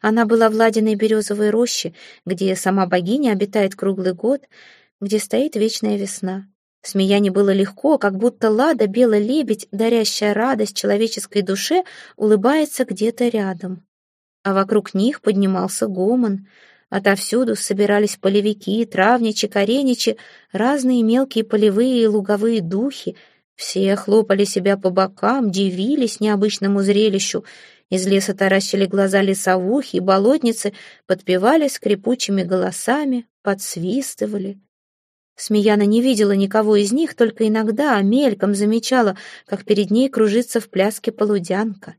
Она была в ладиной березовой роще, где сама богиня обитает круглый год, где стоит вечная весна. Смеяне было легко, как будто Лада, белый лебедь, дарящая радость человеческой душе, улыбается где-то рядом. А вокруг них поднимался гомон. Отовсюду собирались полевики, травничи, кореничи, разные мелкие полевые и луговые духи. Все хлопали себя по бокам, дивились необычному зрелищу. Из леса таращили глаза лесовухи, и болотницы подпевали скрипучими голосами, подсвистывали. Смеяна не видела никого из них, только иногда мельком замечала, как перед ней кружится в пляске полудянка.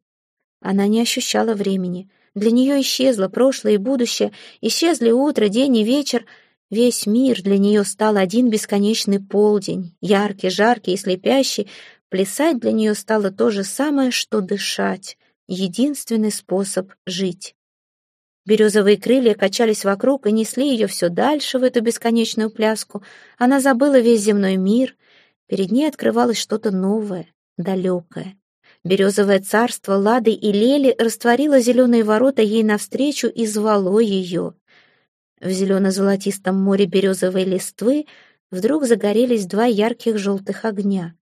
Она не ощущала времени. Для нее исчезло прошлое и будущее, исчезли утро, день и вечер. Весь мир для нее стал один бесконечный полдень, яркий, жаркий и слепящий. Плясать для нее стало то же самое, что дышать, единственный способ жить. Березовые крылья качались вокруг и несли ее все дальше в эту бесконечную пляску. Она забыла весь земной мир. Перед ней открывалось что-то новое, далекое. Березовое царство Лады и Лели растворило зеленые ворота ей навстречу и звало ее. В зелено-золотистом море березовой листвы вдруг загорелись два ярких желтых огня.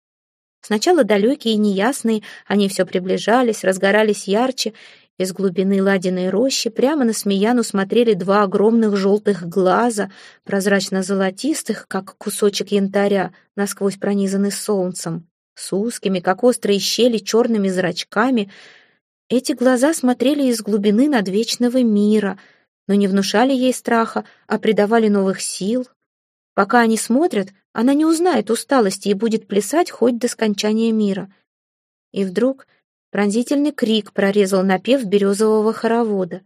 Сначала далекие и неясные, они все приближались, разгорались ярче, из глубины ладиной рощи прямо на Смеяну смотрели два огромных желтых глаза, прозрачно-золотистых, как кусочек янтаря, насквозь пронизанный солнцем, с узкими, как острые щели, черными зрачками. Эти глаза смотрели из глубины надвечного мира, но не внушали ей страха, а придавали новых сил. Пока они смотрят, она не узнает усталости и будет плясать хоть до скончания мира. И вдруг Пронзительный крик прорезал напев березового хоровода.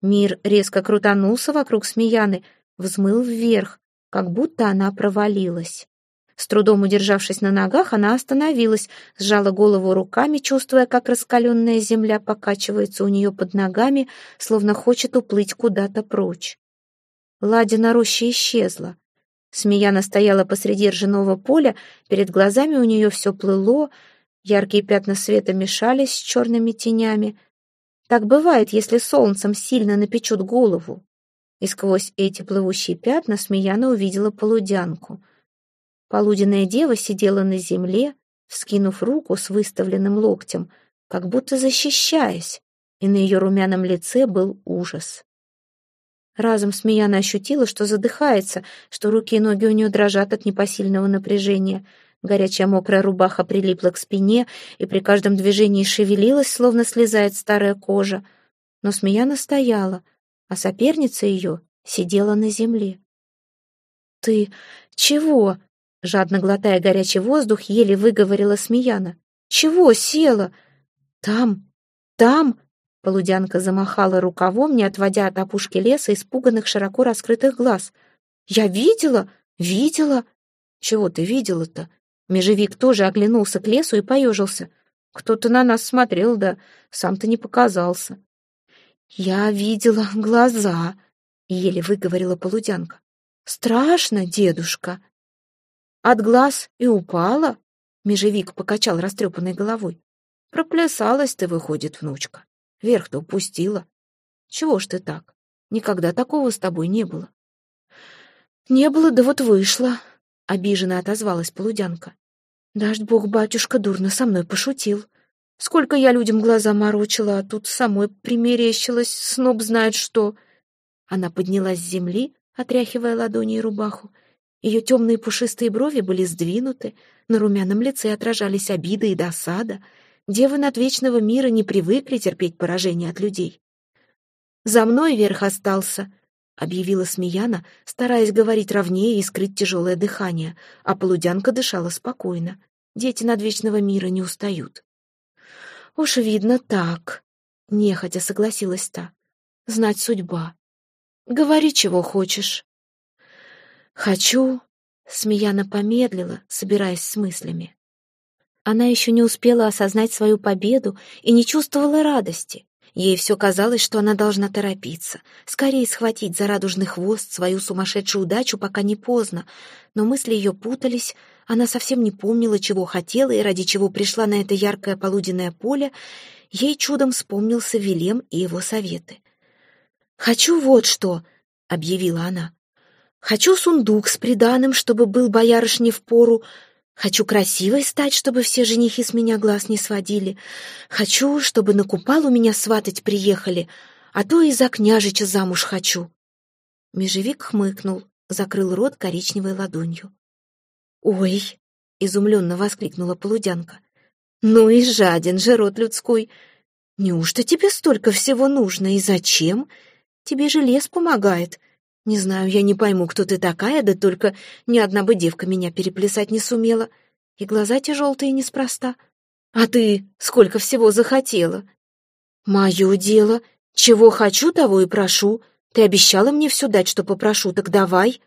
Мир резко крутанулся вокруг Смеяны, взмыл вверх, как будто она провалилась. С трудом удержавшись на ногах, она остановилась, сжала голову руками, чувствуя, как раскаленная земля покачивается у нее под ногами, словно хочет уплыть куда-то прочь. Ладина роща исчезла. Смеяна стояла посреди ржаного поля, перед глазами у нее все плыло, Яркие пятна света мешались с черными тенями. Так бывает, если солнцем сильно напечут голову. И сквозь эти плывущие пятна Смеяна увидела полудянку. Полуденная дева сидела на земле, вскинув руку с выставленным локтем, как будто защищаясь, и на ее румяном лице был ужас. Разом Смеяна ощутила, что задыхается, что руки и ноги у нее дрожат от непосильного напряжения — Горячая мокрая рубаха прилипла к спине и при каждом движении шевелилась, словно слезает старая кожа. Но Смеяна стояла, а соперница ее сидела на земле. «Ты чего?» — жадно глотая горячий воздух, еле выговорила Смеяна. «Чего села? Там, там!» Полудянка замахала рукавом, не отводя от опушки леса испуганных широко раскрытых глаз. «Я видела, видела!» «Чего ты видела-то?» Межевик тоже оглянулся к лесу и поежился. Кто-то на нас смотрел, да сам-то не показался. «Я видела глаза», — еле выговорила полудянка. «Страшно, дедушка». «От глаз и упала?» — Межевик покачал растрепанной головой. «Проплясалась ты, выходит, внучка. Верх-то упустила. Чего ж ты так? Никогда такого с тобой не было». «Не было, да вот вышло», — обиженно отозвалась полудянка. Дождь бог, батюшка, дурно со мной пошутил. Сколько я людям глаза морочила, а тут самой примерещилась, сноб знает что. Она поднялась с земли, отряхивая ладони и рубаху. Ее темные пушистые брови были сдвинуты, на румяном лице отражались обида и досада. Девы над вечного мира не привыкли терпеть поражение от людей. «За мной верх остался», — объявила Смеяна, стараясь говорить ровнее и скрыть тяжелое дыхание, а полудянка дышала спокойно. Дети над вечного мира не устают. Уж видно так, нехотя согласилась та. Знать судьба. Говори, чего хочешь. Хочу, Смеяна помедлила, собираясь с мыслями. Она еще не успела осознать свою победу и не чувствовала радости. Ей все казалось, что она должна торопиться, скорее схватить за радужный хвост свою сумасшедшую удачу, пока не поздно. Но мысли ее путались, она совсем не помнила, чего хотела и ради чего пришла на это яркое полуденное поле. Ей чудом вспомнился Вилем и его советы. «Хочу вот что», — объявила она. «Хочу сундук с приданым, чтобы был боярышне в пору. Хочу красивой стать, чтобы все женихи с меня глаз не сводили. Хочу, чтобы на купал у меня сватать приехали, а то и за княжича замуж хочу». Межевик хмыкнул, закрыл рот коричневой ладонью. «Ой!» — изумленно воскликнула полудянка. «Ну и жаден же рот людской! Неужто тебе столько всего нужно и зачем? Тебе же лес помогает. Не знаю, я не пойму, кто ты такая, да только ни одна бы девка меня переплясать не сумела. И глаза те желтые неспроста. А ты сколько всего захотела? Мое дело. Чего хочу, того и прошу. Ты обещала мне все дать, что попрошу, так давай.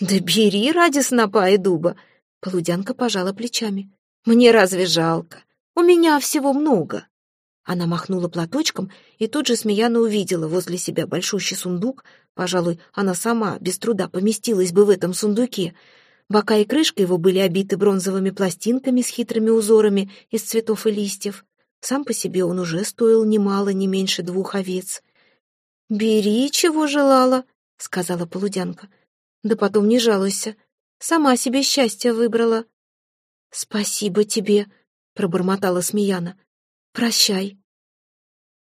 Да бери ради снопа и дуба. Полудянка пожала плечами. Мне разве жалко? У меня всего много. Она махнула платочком и тут же смеяно увидела возле себя большущий сундук. Пожалуй, она сама без труда поместилась бы в этом сундуке. Бока и крышка его были обиты бронзовыми пластинками с хитрыми узорами из цветов и листьев. Сам по себе он уже стоил немало, не меньше двух овец. «Бери, чего желала», — сказала полудянка. «Да потом не жалуйся. Сама себе счастье выбрала». «Спасибо тебе», — пробормотала Смеяна. «Прощай».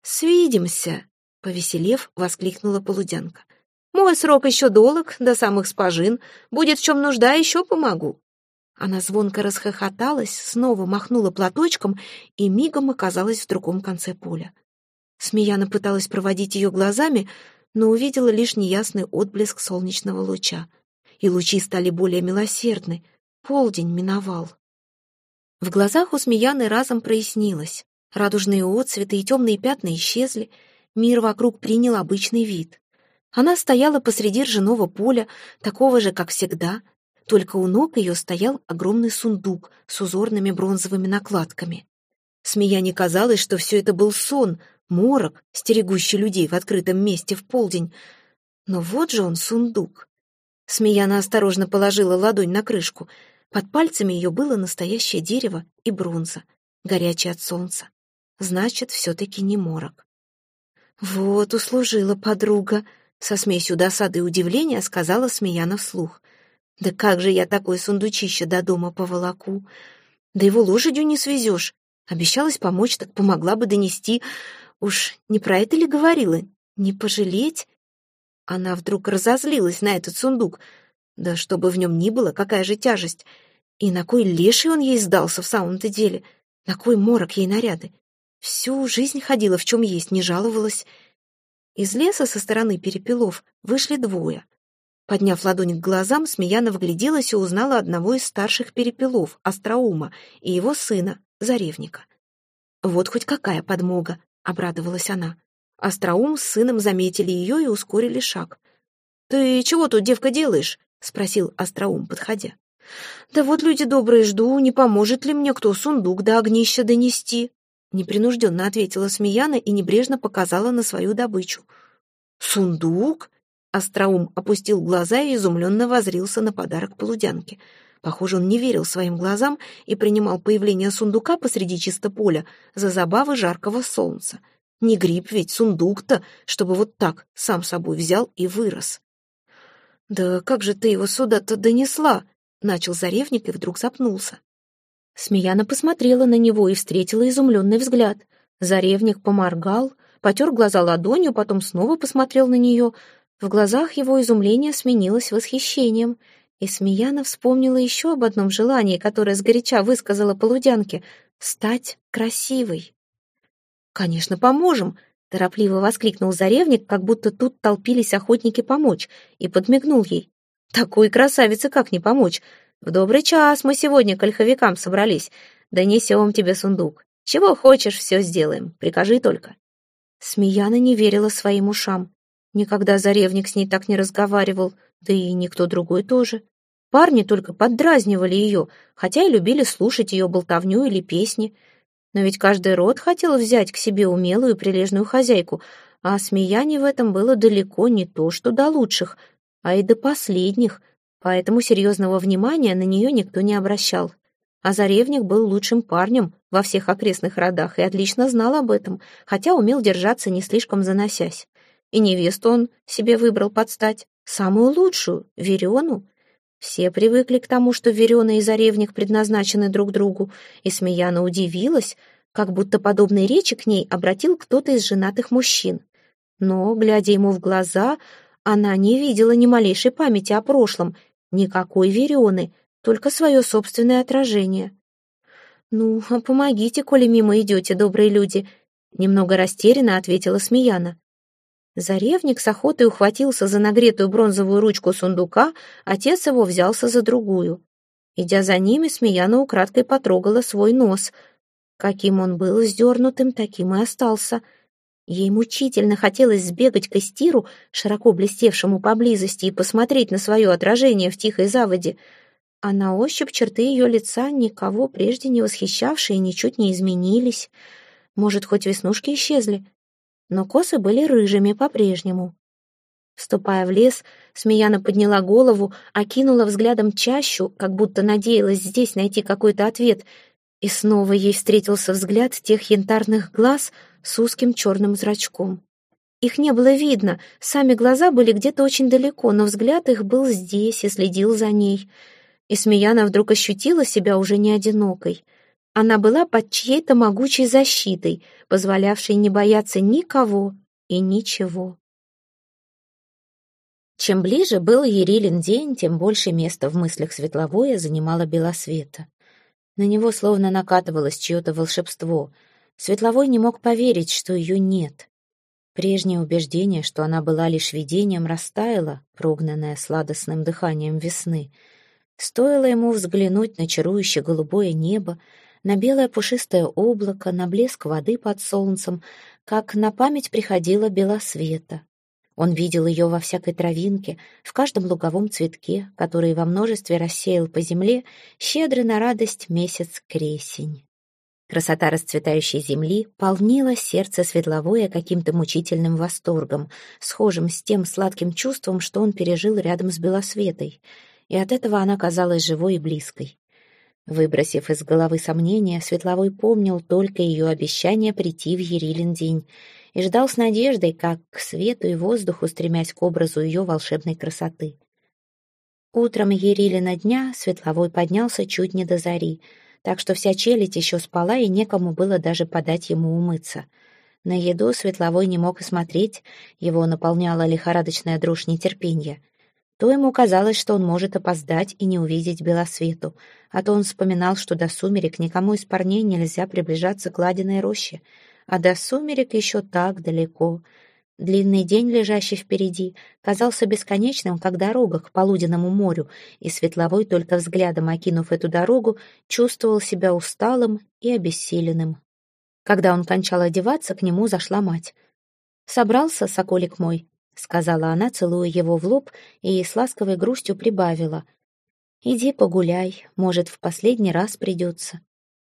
«Свидимся!» — повеселев, воскликнула полудянка. «Мой срок еще долг, до самых спожин. Будет в чем нужда, еще помогу». Она звонко расхохоталась, снова махнула платочком и мигом оказалась в другом конце поля. Смеяна пыталась проводить ее глазами, но увидела лишь неясный отблеск солнечного луча. И лучи стали более милосердны. Полдень миновал. В глазах у Смеяны разом прояснилось. Радужные отцветы и темные пятна исчезли, мир вокруг принял обычный вид. Она стояла посреди ржаного поля, такого же, как всегда, только у ног ее стоял огромный сундук с узорными бронзовыми накладками. Смея не казалось, что все это был сон, морок, стерегущий людей в открытом месте в полдень. Но вот же он, сундук. Смеяна осторожно положила ладонь на крышку. Под пальцами ее было настоящее дерево и бронза, горячая от солнца. Значит, все-таки не морок. «Вот, услужила подруга», — со смесью досады и удивления сказала Смеяна вслух. «Да как же я такой сундучище до дома поволоку? Да его лошадью не свезешь. Обещалась помочь, так помогла бы донести. Уж не про это ли говорила? Не пожалеть?» Она вдруг разозлилась на этот сундук. Да чтобы в нем ни было, какая же тяжесть. И на кой леший он ей сдался в самом-то деле? На кой морок ей наряды? Всю жизнь ходила в чем есть, не жаловалась. Из леса со стороны перепелов вышли двое. Подняв ладонь к глазам, Смеяна вгляделась и узнала одного из старших перепелов, Остроума, и его сына, Заревника. «Вот хоть какая подмога!» — обрадовалась она. Остроум с сыном заметили ее и ускорили шаг. «Ты чего тут, девка, делаешь?» — спросил Остроум, подходя. «Да вот, люди добрые, жду, не поможет ли мне кто сундук до огнища донести?» Непринужденно ответила Смеяна и небрежно показала на свою добычу. «Сундук?» Остроум опустил глаза и изумленно возрился на подарок полудянки. Похоже, он не верил своим глазам и принимал появление сундука посреди чисто поля за забавы жаркого солнца. Не гриб ведь, сундук-то, чтобы вот так сам собой взял и вырос. «Да как же ты его сюда-то донесла?» — начал Заревник и вдруг запнулся. Смеяна посмотрела на него и встретила изумленный взгляд. Заревник поморгал, потер глаза ладонью, потом снова посмотрел на нее. В глазах его изумление сменилось восхищением. И Смеяна вспомнила еще об одном желании, которое сгоряча высказала полудянке — стать красивой. «Конечно, поможем!» — торопливо воскликнул Заревник, как будто тут толпились охотники помочь, и подмигнул ей. «Такой красавице как не помочь? В добрый час мы сегодня к ольховикам собрались. Донесем тебе сундук. Чего хочешь, все сделаем. Прикажи только». Смеяна не верила своим ушам. Никогда Заревник с ней так не разговаривал, да и никто другой тоже. Парни только поддразнивали ее, хотя и любили слушать ее болтовню или песни. Но ведь каждый род хотел взять к себе умелую и прилежную хозяйку, а Смеяне в этом было далеко не то, что до лучших, а и до последних — поэтому серьезного внимания на нее никто не обращал. А Заревник был лучшим парнем во всех окрестных родах и отлично знал об этом, хотя умел держаться не слишком заносясь. и невесту он себе выбрал подстать, самую лучшую, Верену. Все привыкли к тому, что Верена и Заревник предназначены друг другу, и Смеяна удивилась, как будто подобные речи к ней обратил кто-то из женатых мужчин. Но, глядя ему в глаза, она не видела ни малейшей памяти о прошлом, никакой Верены, только свое собственное отражение. «Ну, а помогите, коли мимо идете, добрые люди», — немного растерянно ответила Смеяна. Заревник с охотой ухватился за нагретую бронзовую ручку сундука, отец его взялся за другую. Идя за ними, Смеяна украдкой потрогала свой нос. Каким он был сдернутым, таким и остался. Ей мучительно хотелось сбегать к Эстиру, широко блестевшему поблизости, и посмотреть на свое отражение в тихой заводе. А на ощупь черты ее лица, никого прежде не восхищавшие, ничуть не изменились. Может, хоть веснушки исчезли? но косы были рыжими по-прежнему. Вступая в лес, Смеяна подняла голову, окинула взглядом чащу, как будто надеялась здесь найти какой-то ответ, и снова ей встретился взгляд тех янтарных глаз с узким черным зрачком. Их не было видно, сами глаза были где-то очень далеко, но взгляд их был здесь и следил за ней. И Смеяна вдруг ощутила себя уже не одинокой — она была под чьей-то могучей защитой, позволявшей не бояться никого и ничего. Чем ближе был Ерилин день, тем больше места в мыслях Светловое занимала Белосвета. На него словно накатывалось чье-то волшебство. Светловой не мог поверить, что ее нет. Прежнее убеждение, что она была лишь видением, растаяло, прогнанное сладостным дыханием весны. Стоило ему взглянуть на чарующее голубое небо, на белое пушистое облако, на блеск воды под солнцем, как на память приходила белосвета. Он видел ее во всякой травинке, в каждом луговом цветке, который во множестве рассеял по земле щедрый на радость месяц кресень. Красота расцветающей земли полнила сердце светловое каким-то мучительным восторгом, схожим с тем сладким чувством, что он пережил рядом с Белосветой, и от этого она казалась живой и близкой. Выбросив из головы сомнения, Светловой помнил только ее обещание прийти в Ерилин день и ждал с надеждой, как к свету и воздуху, стремясь к образу ее волшебной красоты. Утром Ерилина дня Светловой поднялся чуть не до зари, так что вся челядь еще спала, и некому было даже подать ему умыться. На еду Светловой не мог и смотреть, его наполняла лихорадочная дрожь нетерпения — то ему казалось, что он может опоздать и не увидеть Белосвету, а то он вспоминал, что до сумерек никому из парней нельзя приближаться к ладиной роще, а до сумерек еще так далеко. Длинный день, лежащий впереди, казался бесконечным, как дорога к полуденному морю, и Светловой, только взглядом окинув эту дорогу, чувствовал себя усталым и обессиленным. Когда он кончал одеваться, к нему зашла мать. «Собрался, соколик мой?» — сказала она, целуя его в лоб, и с ласковой грустью прибавила. «Иди погуляй, может, в последний раз придется».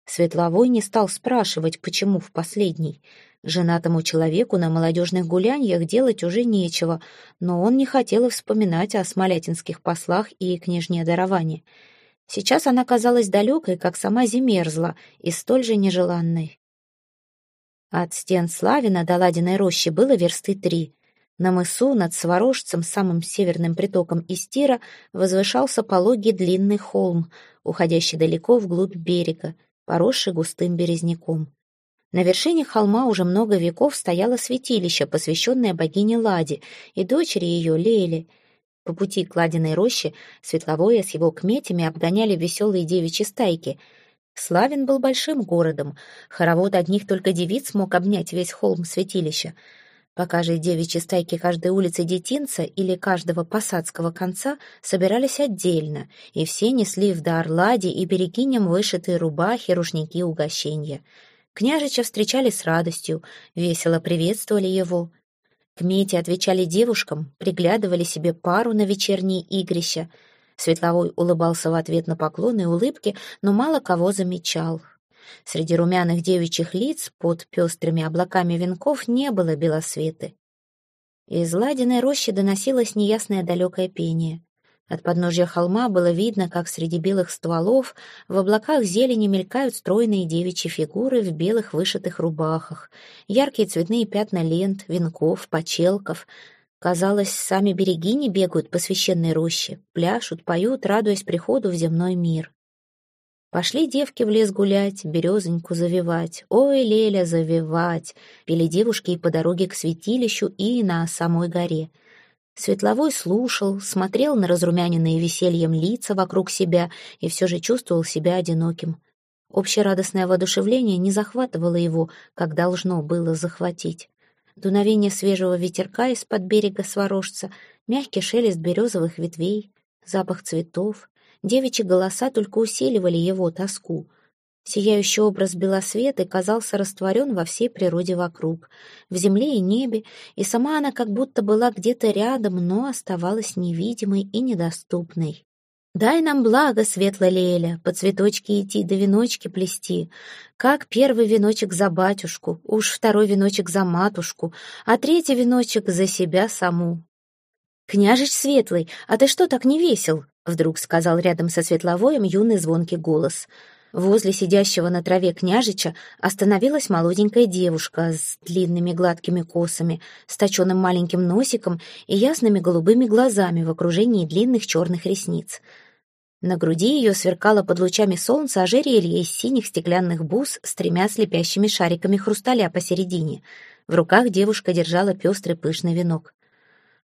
Светловой не стал спрашивать, почему в последний. Женатому человеку на молодежных гуляньях делать уже нечего, но он не хотел и вспоминать о смолятинских послах и княжне дарования. Сейчас она казалась далекой, как сама Зимерзла, и столь же нежеланной. От стен Славина до Ладиной рощи было версты три. На мысу над Сворожцем, самым северным притоком Истира, возвышался пологий длинный холм, уходящий далеко вглубь берега, поросший густым березняком. На вершине холма уже много веков стояло святилище, посвященное богине Ладе и дочери ее Лейле. По пути к Ладиной роще Светловое с его кметями обгоняли веселые девичьи стайки. Славин был большим городом, хоровод одних только девиц мог обнять весь холм святилища — Пока же девичьи стайки каждой улицы детинца или каждого посадского конца собирались отдельно, и все несли в дар лади и берегиням вышитые рубахи, рушники, угощения. Княжича встречали с радостью, весело приветствовали его. Кмети отвечали девушкам, приглядывали себе пару на вечерние игрища. Светловой улыбался в ответ на поклоны и улыбки, но мало кого замечал. Среди румяных девичьих лиц под пестрыми облаками венков не было белосветы. Из ладиной рощи доносилось неясное далекое пение. От подножья холма было видно, как среди белых стволов в облаках зелени мелькают стройные девичьи фигуры в белых вышитых рубахах, яркие цветные пятна лент, венков, почелков. Казалось, сами берегини бегают по священной роще, пляшут, поют, радуясь приходу в земной мир. Пошли девки в лес гулять, березоньку завивать. Ой, Леля, завивать! Пели девушки и по дороге к святилищу, и на самой горе. Светловой слушал, смотрел на разрумяненные весельем лица вокруг себя и все же чувствовал себя одиноким. Общерадостное воодушевление не захватывало его, как должно было захватить. Дуновение свежего ветерка из-под берега Сворожца, мягкий шелест березовых ветвей, запах цветов, Девичьи голоса только усиливали его тоску. Сияющий образ Белосветы казался растворен во всей природе вокруг, в земле и небе, и сама она как будто была где-то рядом, но оставалась невидимой и недоступной. Дай нам благо, светлая Леля, по цветочки идти да веночки плести. Как первый веночек за батюшку, уж второй веночек за матушку, а третий веночек за себя саму. «Княжич Светлый, а ты что так не весел?» Вдруг сказал рядом со светловоем юный звонкий голос. Возле сидящего на траве княжича остановилась молоденькая девушка с длинными гладкими косами, с точенным маленьким носиком и ясными голубыми глазами в окружении длинных черных ресниц. На груди ее сверкало под лучами солнца ожерелье из синих стеклянных бус с тремя слепящими шариками хрусталя посередине. В руках девушка держала пестрый пышный венок.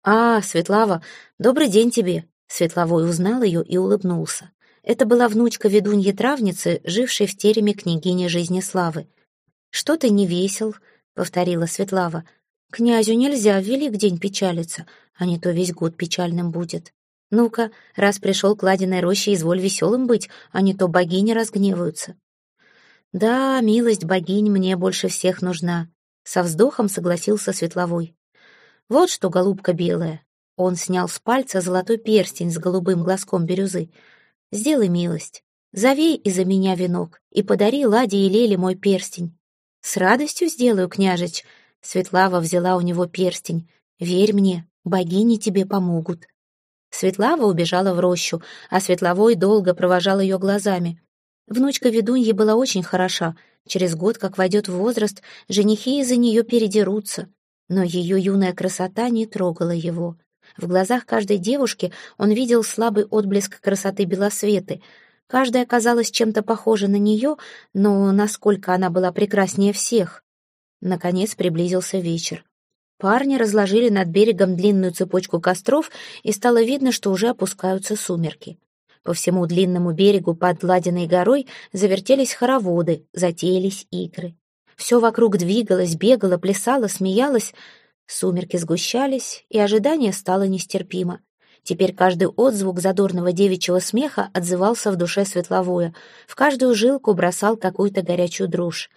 «А, Светлава, добрый день тебе!» Светловой узнал ее и улыбнулся. Это была внучка ведуньи-травницы, жившей в тереме княгини Жизнеславы. «Что ты не весел?» — повторила Светлава. «Князю нельзя в велик день печалиться, а не то весь год печальным будет. Ну-ка, раз пришел к ладиной роще, изволь веселым быть, а не то богини разгневаются». «Да, милость богинь мне больше всех нужна», — со вздохом согласился Светловой. «Вот что, голубка белая, он снял с пальца золотой перстень с голубым глазком бирюзы. «Сделай милость. Завей из-за меня венок и подари Ладе и Леле мой перстень». «С радостью сделаю, княжич». Светлава взяла у него перстень. «Верь мне, богини тебе помогут». Светлава убежала в рощу, а Светловой долго провожал ее глазами. Внучка ведуньи была очень хороша. Через год, как войдет в возраст, женихи из-за нее передерутся. Но ее юная красота не трогала его. В глазах каждой девушки он видел слабый отблеск красоты Белосветы. Каждая казалась чем-то похожа на нее, но насколько она была прекраснее всех. Наконец приблизился вечер. Парни разложили над берегом длинную цепочку костров, и стало видно, что уже опускаются сумерки. По всему длинному берегу под Ладиной горой завертелись хороводы, затеялись игры. Все вокруг двигалось, бегало, плясало, смеялось — Сумерки сгущались, и ожидание стало нестерпимо. Теперь каждый отзвук задорного девичьего смеха отзывался в душе светловое, в каждую жилку бросал какую-то горячую дрожь.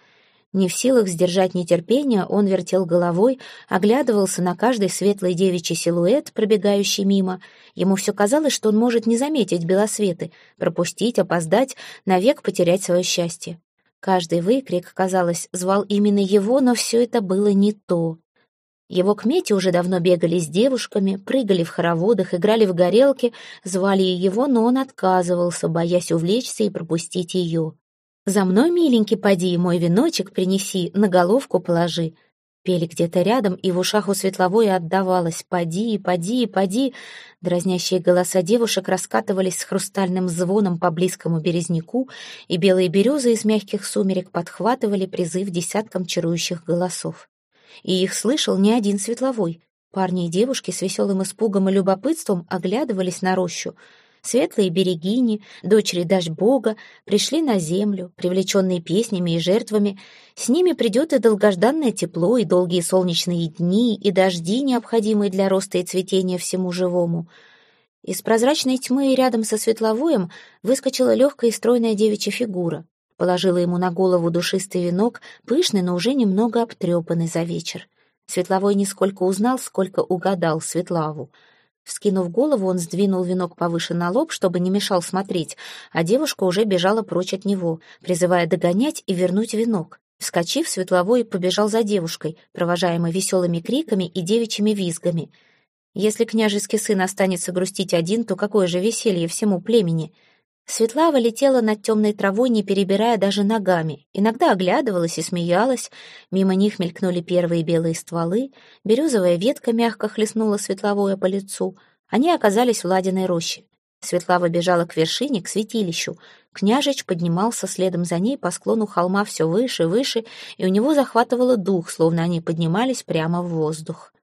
Не в силах сдержать нетерпение, он вертел головой, оглядывался на каждый светлый девичий силуэт, пробегающий мимо. Ему все казалось, что он может не заметить белосветы, пропустить, опоздать, навек потерять свое счастье. Каждый выкрик, казалось, звал именно его, но все это было не то. Его кмети уже давно бегали с девушками, прыгали в хороводах, играли в горелки, звали его, но он отказывался, боясь увлечься и пропустить ее. «За мной, миленький, поди, мой веночек принеси, на головку положи». Пели где-то рядом, и в ушах у светловой отдавалось «Поди, поди, поди». Дразнящие голоса девушек раскатывались с хрустальным звоном по близкому березняку, и белые березы из мягких сумерек подхватывали призыв десяткам чарующих голосов и их слышал не один светловой. Парни и девушки с веселым испугом и любопытством оглядывались на рощу. Светлые берегини, дочери дождь Бога, пришли на землю, привлеченные песнями и жертвами. С ними придет и долгожданное тепло, и долгие солнечные дни, и дожди, необходимые для роста и цветения всему живому. Из прозрачной тьмы рядом со светловоем выскочила легкая и стройная девичья фигура положила ему на голову душистый венок, пышный, но уже немного обтрепанный за вечер. Светловой не сколько узнал, сколько угадал Светлаву. Вскинув голову, он сдвинул венок повыше на лоб, чтобы не мешал смотреть, а девушка уже бежала прочь от него, призывая догонять и вернуть венок. Вскочив, Светловой побежал за девушкой, провожаемой веселыми криками и девичьими визгами. Если княжеский сын останется грустить один, то какое же веселье всему племени? Светлава летела над темной травой, не перебирая даже ногами. Иногда оглядывалась и смеялась. Мимо них мелькнули первые белые стволы. Березовая ветка мягко хлестнула светловое по лицу. Они оказались в ладиной роще. Светлава бежала к вершине, к святилищу. Княжич поднимался следом за ней по склону холма все выше, выше, и у него захватывало дух, словно они поднимались прямо в воздух.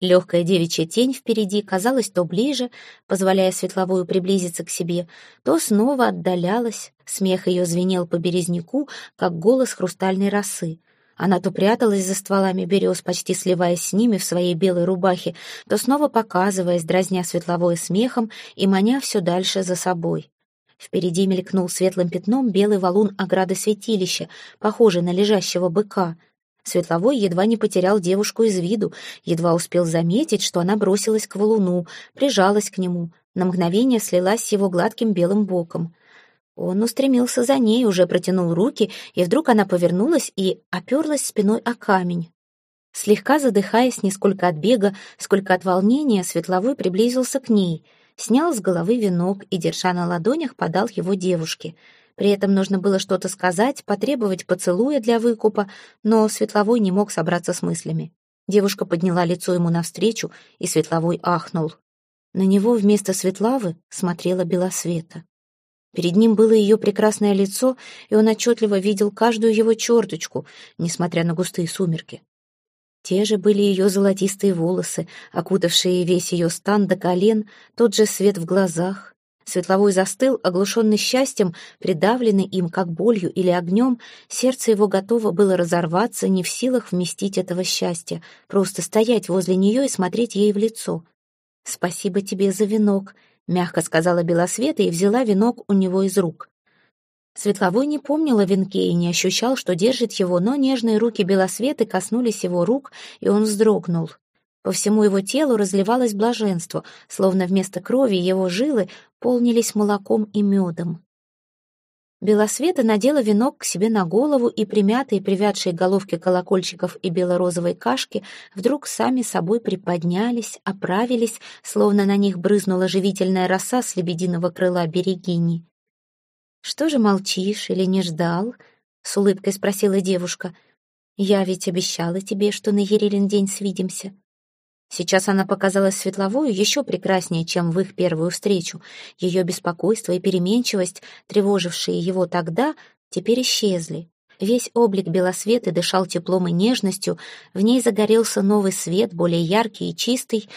Легкая девичья тень впереди казалась то ближе, позволяя светловую приблизиться к себе, то снова отдалялась. Смех ее звенел по березняку, как голос хрустальной росы. Она то пряталась за стволами берез, почти сливаясь с ними в своей белой рубахе, то снова показываясь, дразня светловое смехом и маня все дальше за собой. Впереди мелькнул светлым пятном белый валун ограды святилища, похожий на лежащего быка — Светловой едва не потерял девушку из виду, едва успел заметить, что она бросилась к валуну, прижалась к нему, на мгновение слилась с его гладким белым боком. Он устремился за ней, уже протянул руки, и вдруг она повернулась и оперлась спиной о камень. Слегка задыхаясь не сколько от бега, сколько от волнения, Светловой приблизился к ней, снял с головы венок и, держа на ладонях, подал его девушке — при этом нужно было что-то сказать, потребовать поцелуя для выкупа, но Светловой не мог собраться с мыслями. Девушка подняла лицо ему навстречу, и Светловой ахнул. На него вместо Светлавы смотрела Белосвета. Перед ним было ее прекрасное лицо, и он отчетливо видел каждую его черточку, несмотря на густые сумерки. Те же были ее золотистые волосы, окутавшие весь ее стан до колен, тот же свет в глазах, Светловой застыл, оглушенный счастьем, придавленный им как болью или огнем. Сердце его готово было разорваться, не в силах вместить этого счастья, просто стоять возле нее и смотреть ей в лицо. «Спасибо тебе за венок», — мягко сказала Белосвета и взяла венок у него из рук. Светловой не помнил о венке и не ощущал, что держит его, но нежные руки Белосветы коснулись его рук, и он вздрогнул. По всему его телу разливалось блаженство, словно вместо крови его жилы полнились молоком и медом. Белосвета надела венок к себе на голову, и примятые привядшие головки колокольчиков и белорозовой кашки вдруг сами собой приподнялись, оправились, словно на них брызнула живительная роса с лебединого крыла берегини. «Что же молчишь или не ждал?» — с улыбкой спросила девушка. «Я ведь обещала тебе, что на Ерилин день свидимся». Сейчас она показалась Светловую еще прекраснее, чем в их первую встречу. Ее беспокойство и переменчивость, тревожившие его тогда, теперь исчезли. Весь облик Белосветы дышал теплом и нежностью, в ней загорелся новый свет, более яркий и чистый.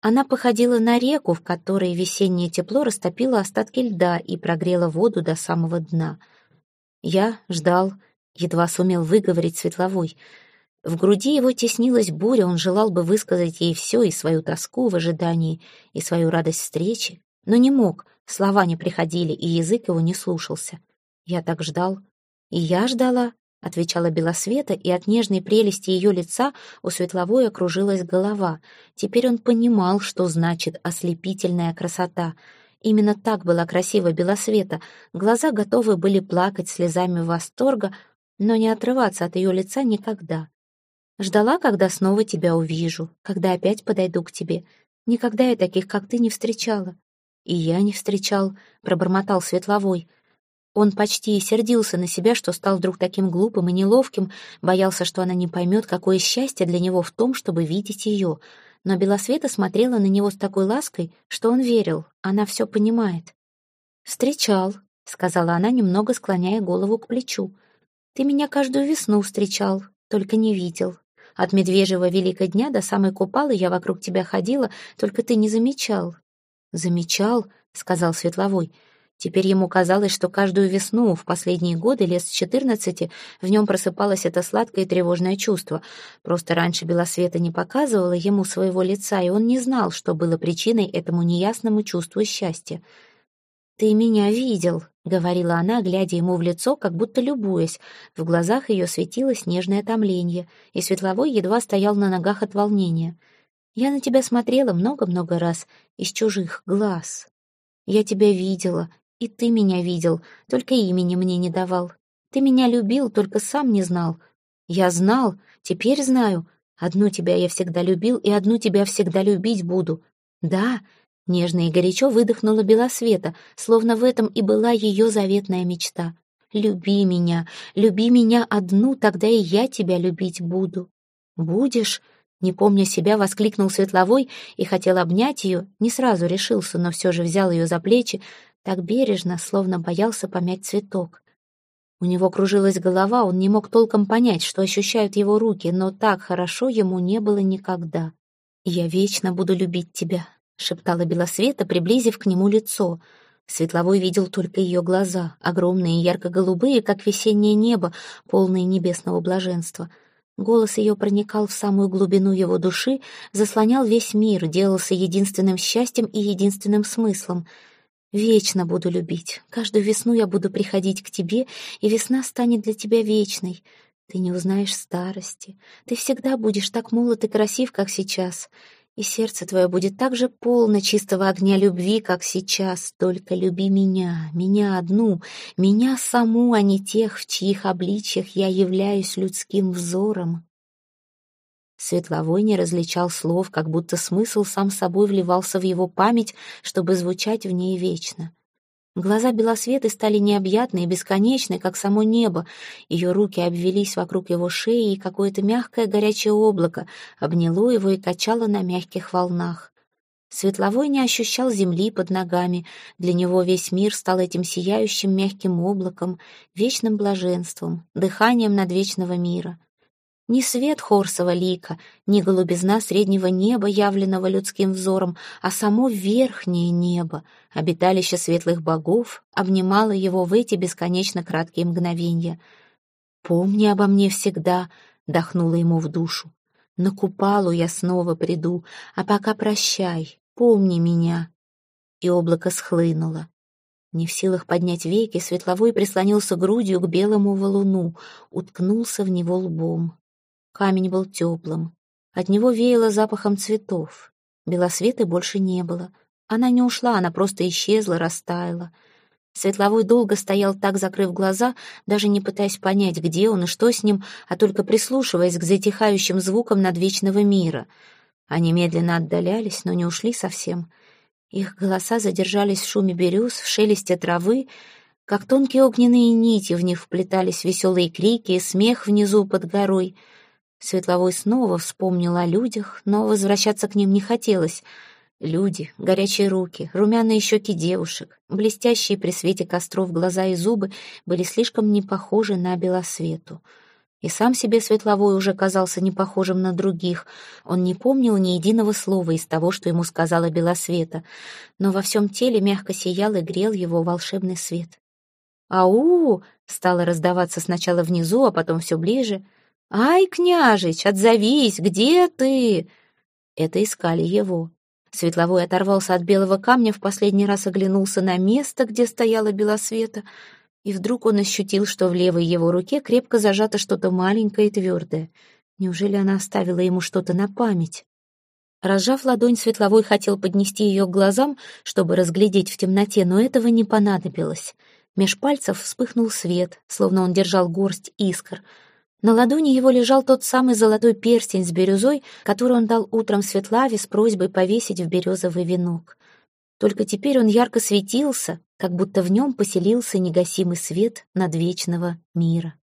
Она походила на реку, в которой весеннее тепло растопило остатки льда и прогрело воду до самого дна. Я ждал, едва сумел выговорить Светловой — в груди его теснилась буря, он желал бы высказать ей все, и свою тоску в ожидании, и свою радость встречи, но не мог, слова не приходили, и язык его не слушался. Я так ждал. И я ждала, — отвечала Белосвета, и от нежной прелести ее лица у Светловой окружилась голова. Теперь он понимал, что значит ослепительная красота. Именно так была красива Белосвета. Глаза готовы были плакать слезами восторга, но не отрываться от ее лица никогда. Ждала, когда снова тебя увижу, когда опять подойду к тебе. Никогда я таких, как ты, не встречала. И я не встречал, пробормотал Светловой. Он почти и сердился на себя, что стал вдруг таким глупым и неловким, боялся, что она не поймет, какое счастье для него в том, чтобы видеть ее. Но Белосвета смотрела на него с такой лаской, что он верил, она все понимает. «Встречал», — сказала она, немного склоняя голову к плечу. «Ты меня каждую весну встречал, только не видел. От медвежьего великого дня до самой купалы я вокруг тебя ходила, только ты не замечал». «Замечал», — сказал Светловой. Теперь ему казалось, что каждую весну в последние годы, лет с четырнадцати, в нем просыпалось это сладкое и тревожное чувство. Просто раньше Белосвета не показывала ему своего лица, и он не знал, что было причиной этому неясному чувству счастья. «Ты меня видел», — говорила она, глядя ему в лицо, как будто любуясь. В глазах ее светилось нежное томление, и Светловой едва стоял на ногах от волнения. «Я на тебя смотрела много-много раз, из чужих глаз. Я тебя видела, и ты меня видел, только имени мне не давал. Ты меня любил, только сам не знал. Я знал, теперь знаю, Одну тебя я всегда любил, и одну тебя всегда любить буду. Да, нежно и горячо выдохнула Белосвета, словно в этом и была ее заветная мечта. Люби меня, люби меня одну, тогда и я тебя любить буду. Будешь? Не помня себя, воскликнул Светловой и хотел обнять ее, не сразу решился, но все же взял ее за плечи, так бережно, словно боялся помять цветок. У него кружилась голова, он не мог толком понять, что ощущают его руки, но так хорошо ему не было никогда. «Я вечно буду любить тебя», — шептала Белосвета, приблизив к нему лицо. Светловой видел только ее глаза, огромные и ярко-голубые, как весеннее небо, полные небесного блаженства — Голос ее проникал в самую глубину его души, заслонял весь мир, делался единственным счастьем и единственным смыслом. «Вечно буду любить. Каждую весну я буду приходить к тебе, и весна станет для тебя вечной. Ты не узнаешь старости. Ты всегда будешь так молод и красив, как сейчас и сердце твое будет так же полно чистого огня любви, как сейчас. Только люби меня, меня одну, меня саму, а не тех, в чьих обличьях я являюсь людским взором. Светловой не различал слов, как будто смысл сам собой вливался в его память, чтобы звучать в ней вечно. Глаза Белосветы стали необъятны и бесконечны, как само небо. Ее руки обвелись вокруг его шеи, и какое-то мягкое горячее облако обняло его и качало на мягких волнах. Светловой не ощущал земли под ногами. Для него весь мир стал этим сияющим мягким облаком, вечным блаженством, дыханием над вечного мира. Ни свет Хорсова лика, ни голубизна среднего неба, явленного людским взором, а само верхнее небо, обиталище светлых богов, обнимало его в эти бесконечно краткие мгновения. «Помни обо мне всегда», — дохнуло ему в душу. «На купалу я снова приду, а пока прощай, помни меня». И облако схлынуло. Не в силах поднять веки, Светловой прислонился грудью к белому валуну, уткнулся в него лбом. Камень был теплым. От него веяло запахом цветов. Белосветы больше не было. Она не ушла, она просто исчезла, растаяла. Светловой долго стоял так, закрыв глаза, даже не пытаясь понять, где он и что с ним, а только прислушиваясь к затихающим звукам надвечного мира. Они медленно отдалялись, но не ушли совсем. Их голоса задержались в шуме берез, в шелесте травы, как тонкие огненные нити в них вплетались веселые крики и смех внизу под горой — Светловой снова вспомнил о людях, но возвращаться к ним не хотелось. Люди, горячие руки, румяные щеки девушек, блестящие при свете костров глаза и зубы были слишком не похожи на белосвету. И сам себе Светловой уже казался не похожим на других. Он не помнил ни единого слова из того, что ему сказала Белосвета, но во всем теле мягко сиял и грел его волшебный свет. «Ау!» — стало раздаваться сначала внизу, а потом все ближе — «Ай, княжич, отзовись, где ты?» Это искали его. Светловой оторвался от белого камня, в последний раз оглянулся на место, где стояла белосвета, и вдруг он ощутил, что в левой его руке крепко зажато что-то маленькое и твердое. Неужели она оставила ему что-то на память? Разжав ладонь, Светловой хотел поднести ее к глазам, чтобы разглядеть в темноте, но этого не понадобилось. Меж пальцев вспыхнул свет, словно он держал горсть искр — на ладони его лежал тот самый золотой перстень с бирюзой, который он дал утром Светлаве с просьбой повесить в березовый венок. Только теперь он ярко светился, как будто в нем поселился негасимый свет надвечного мира.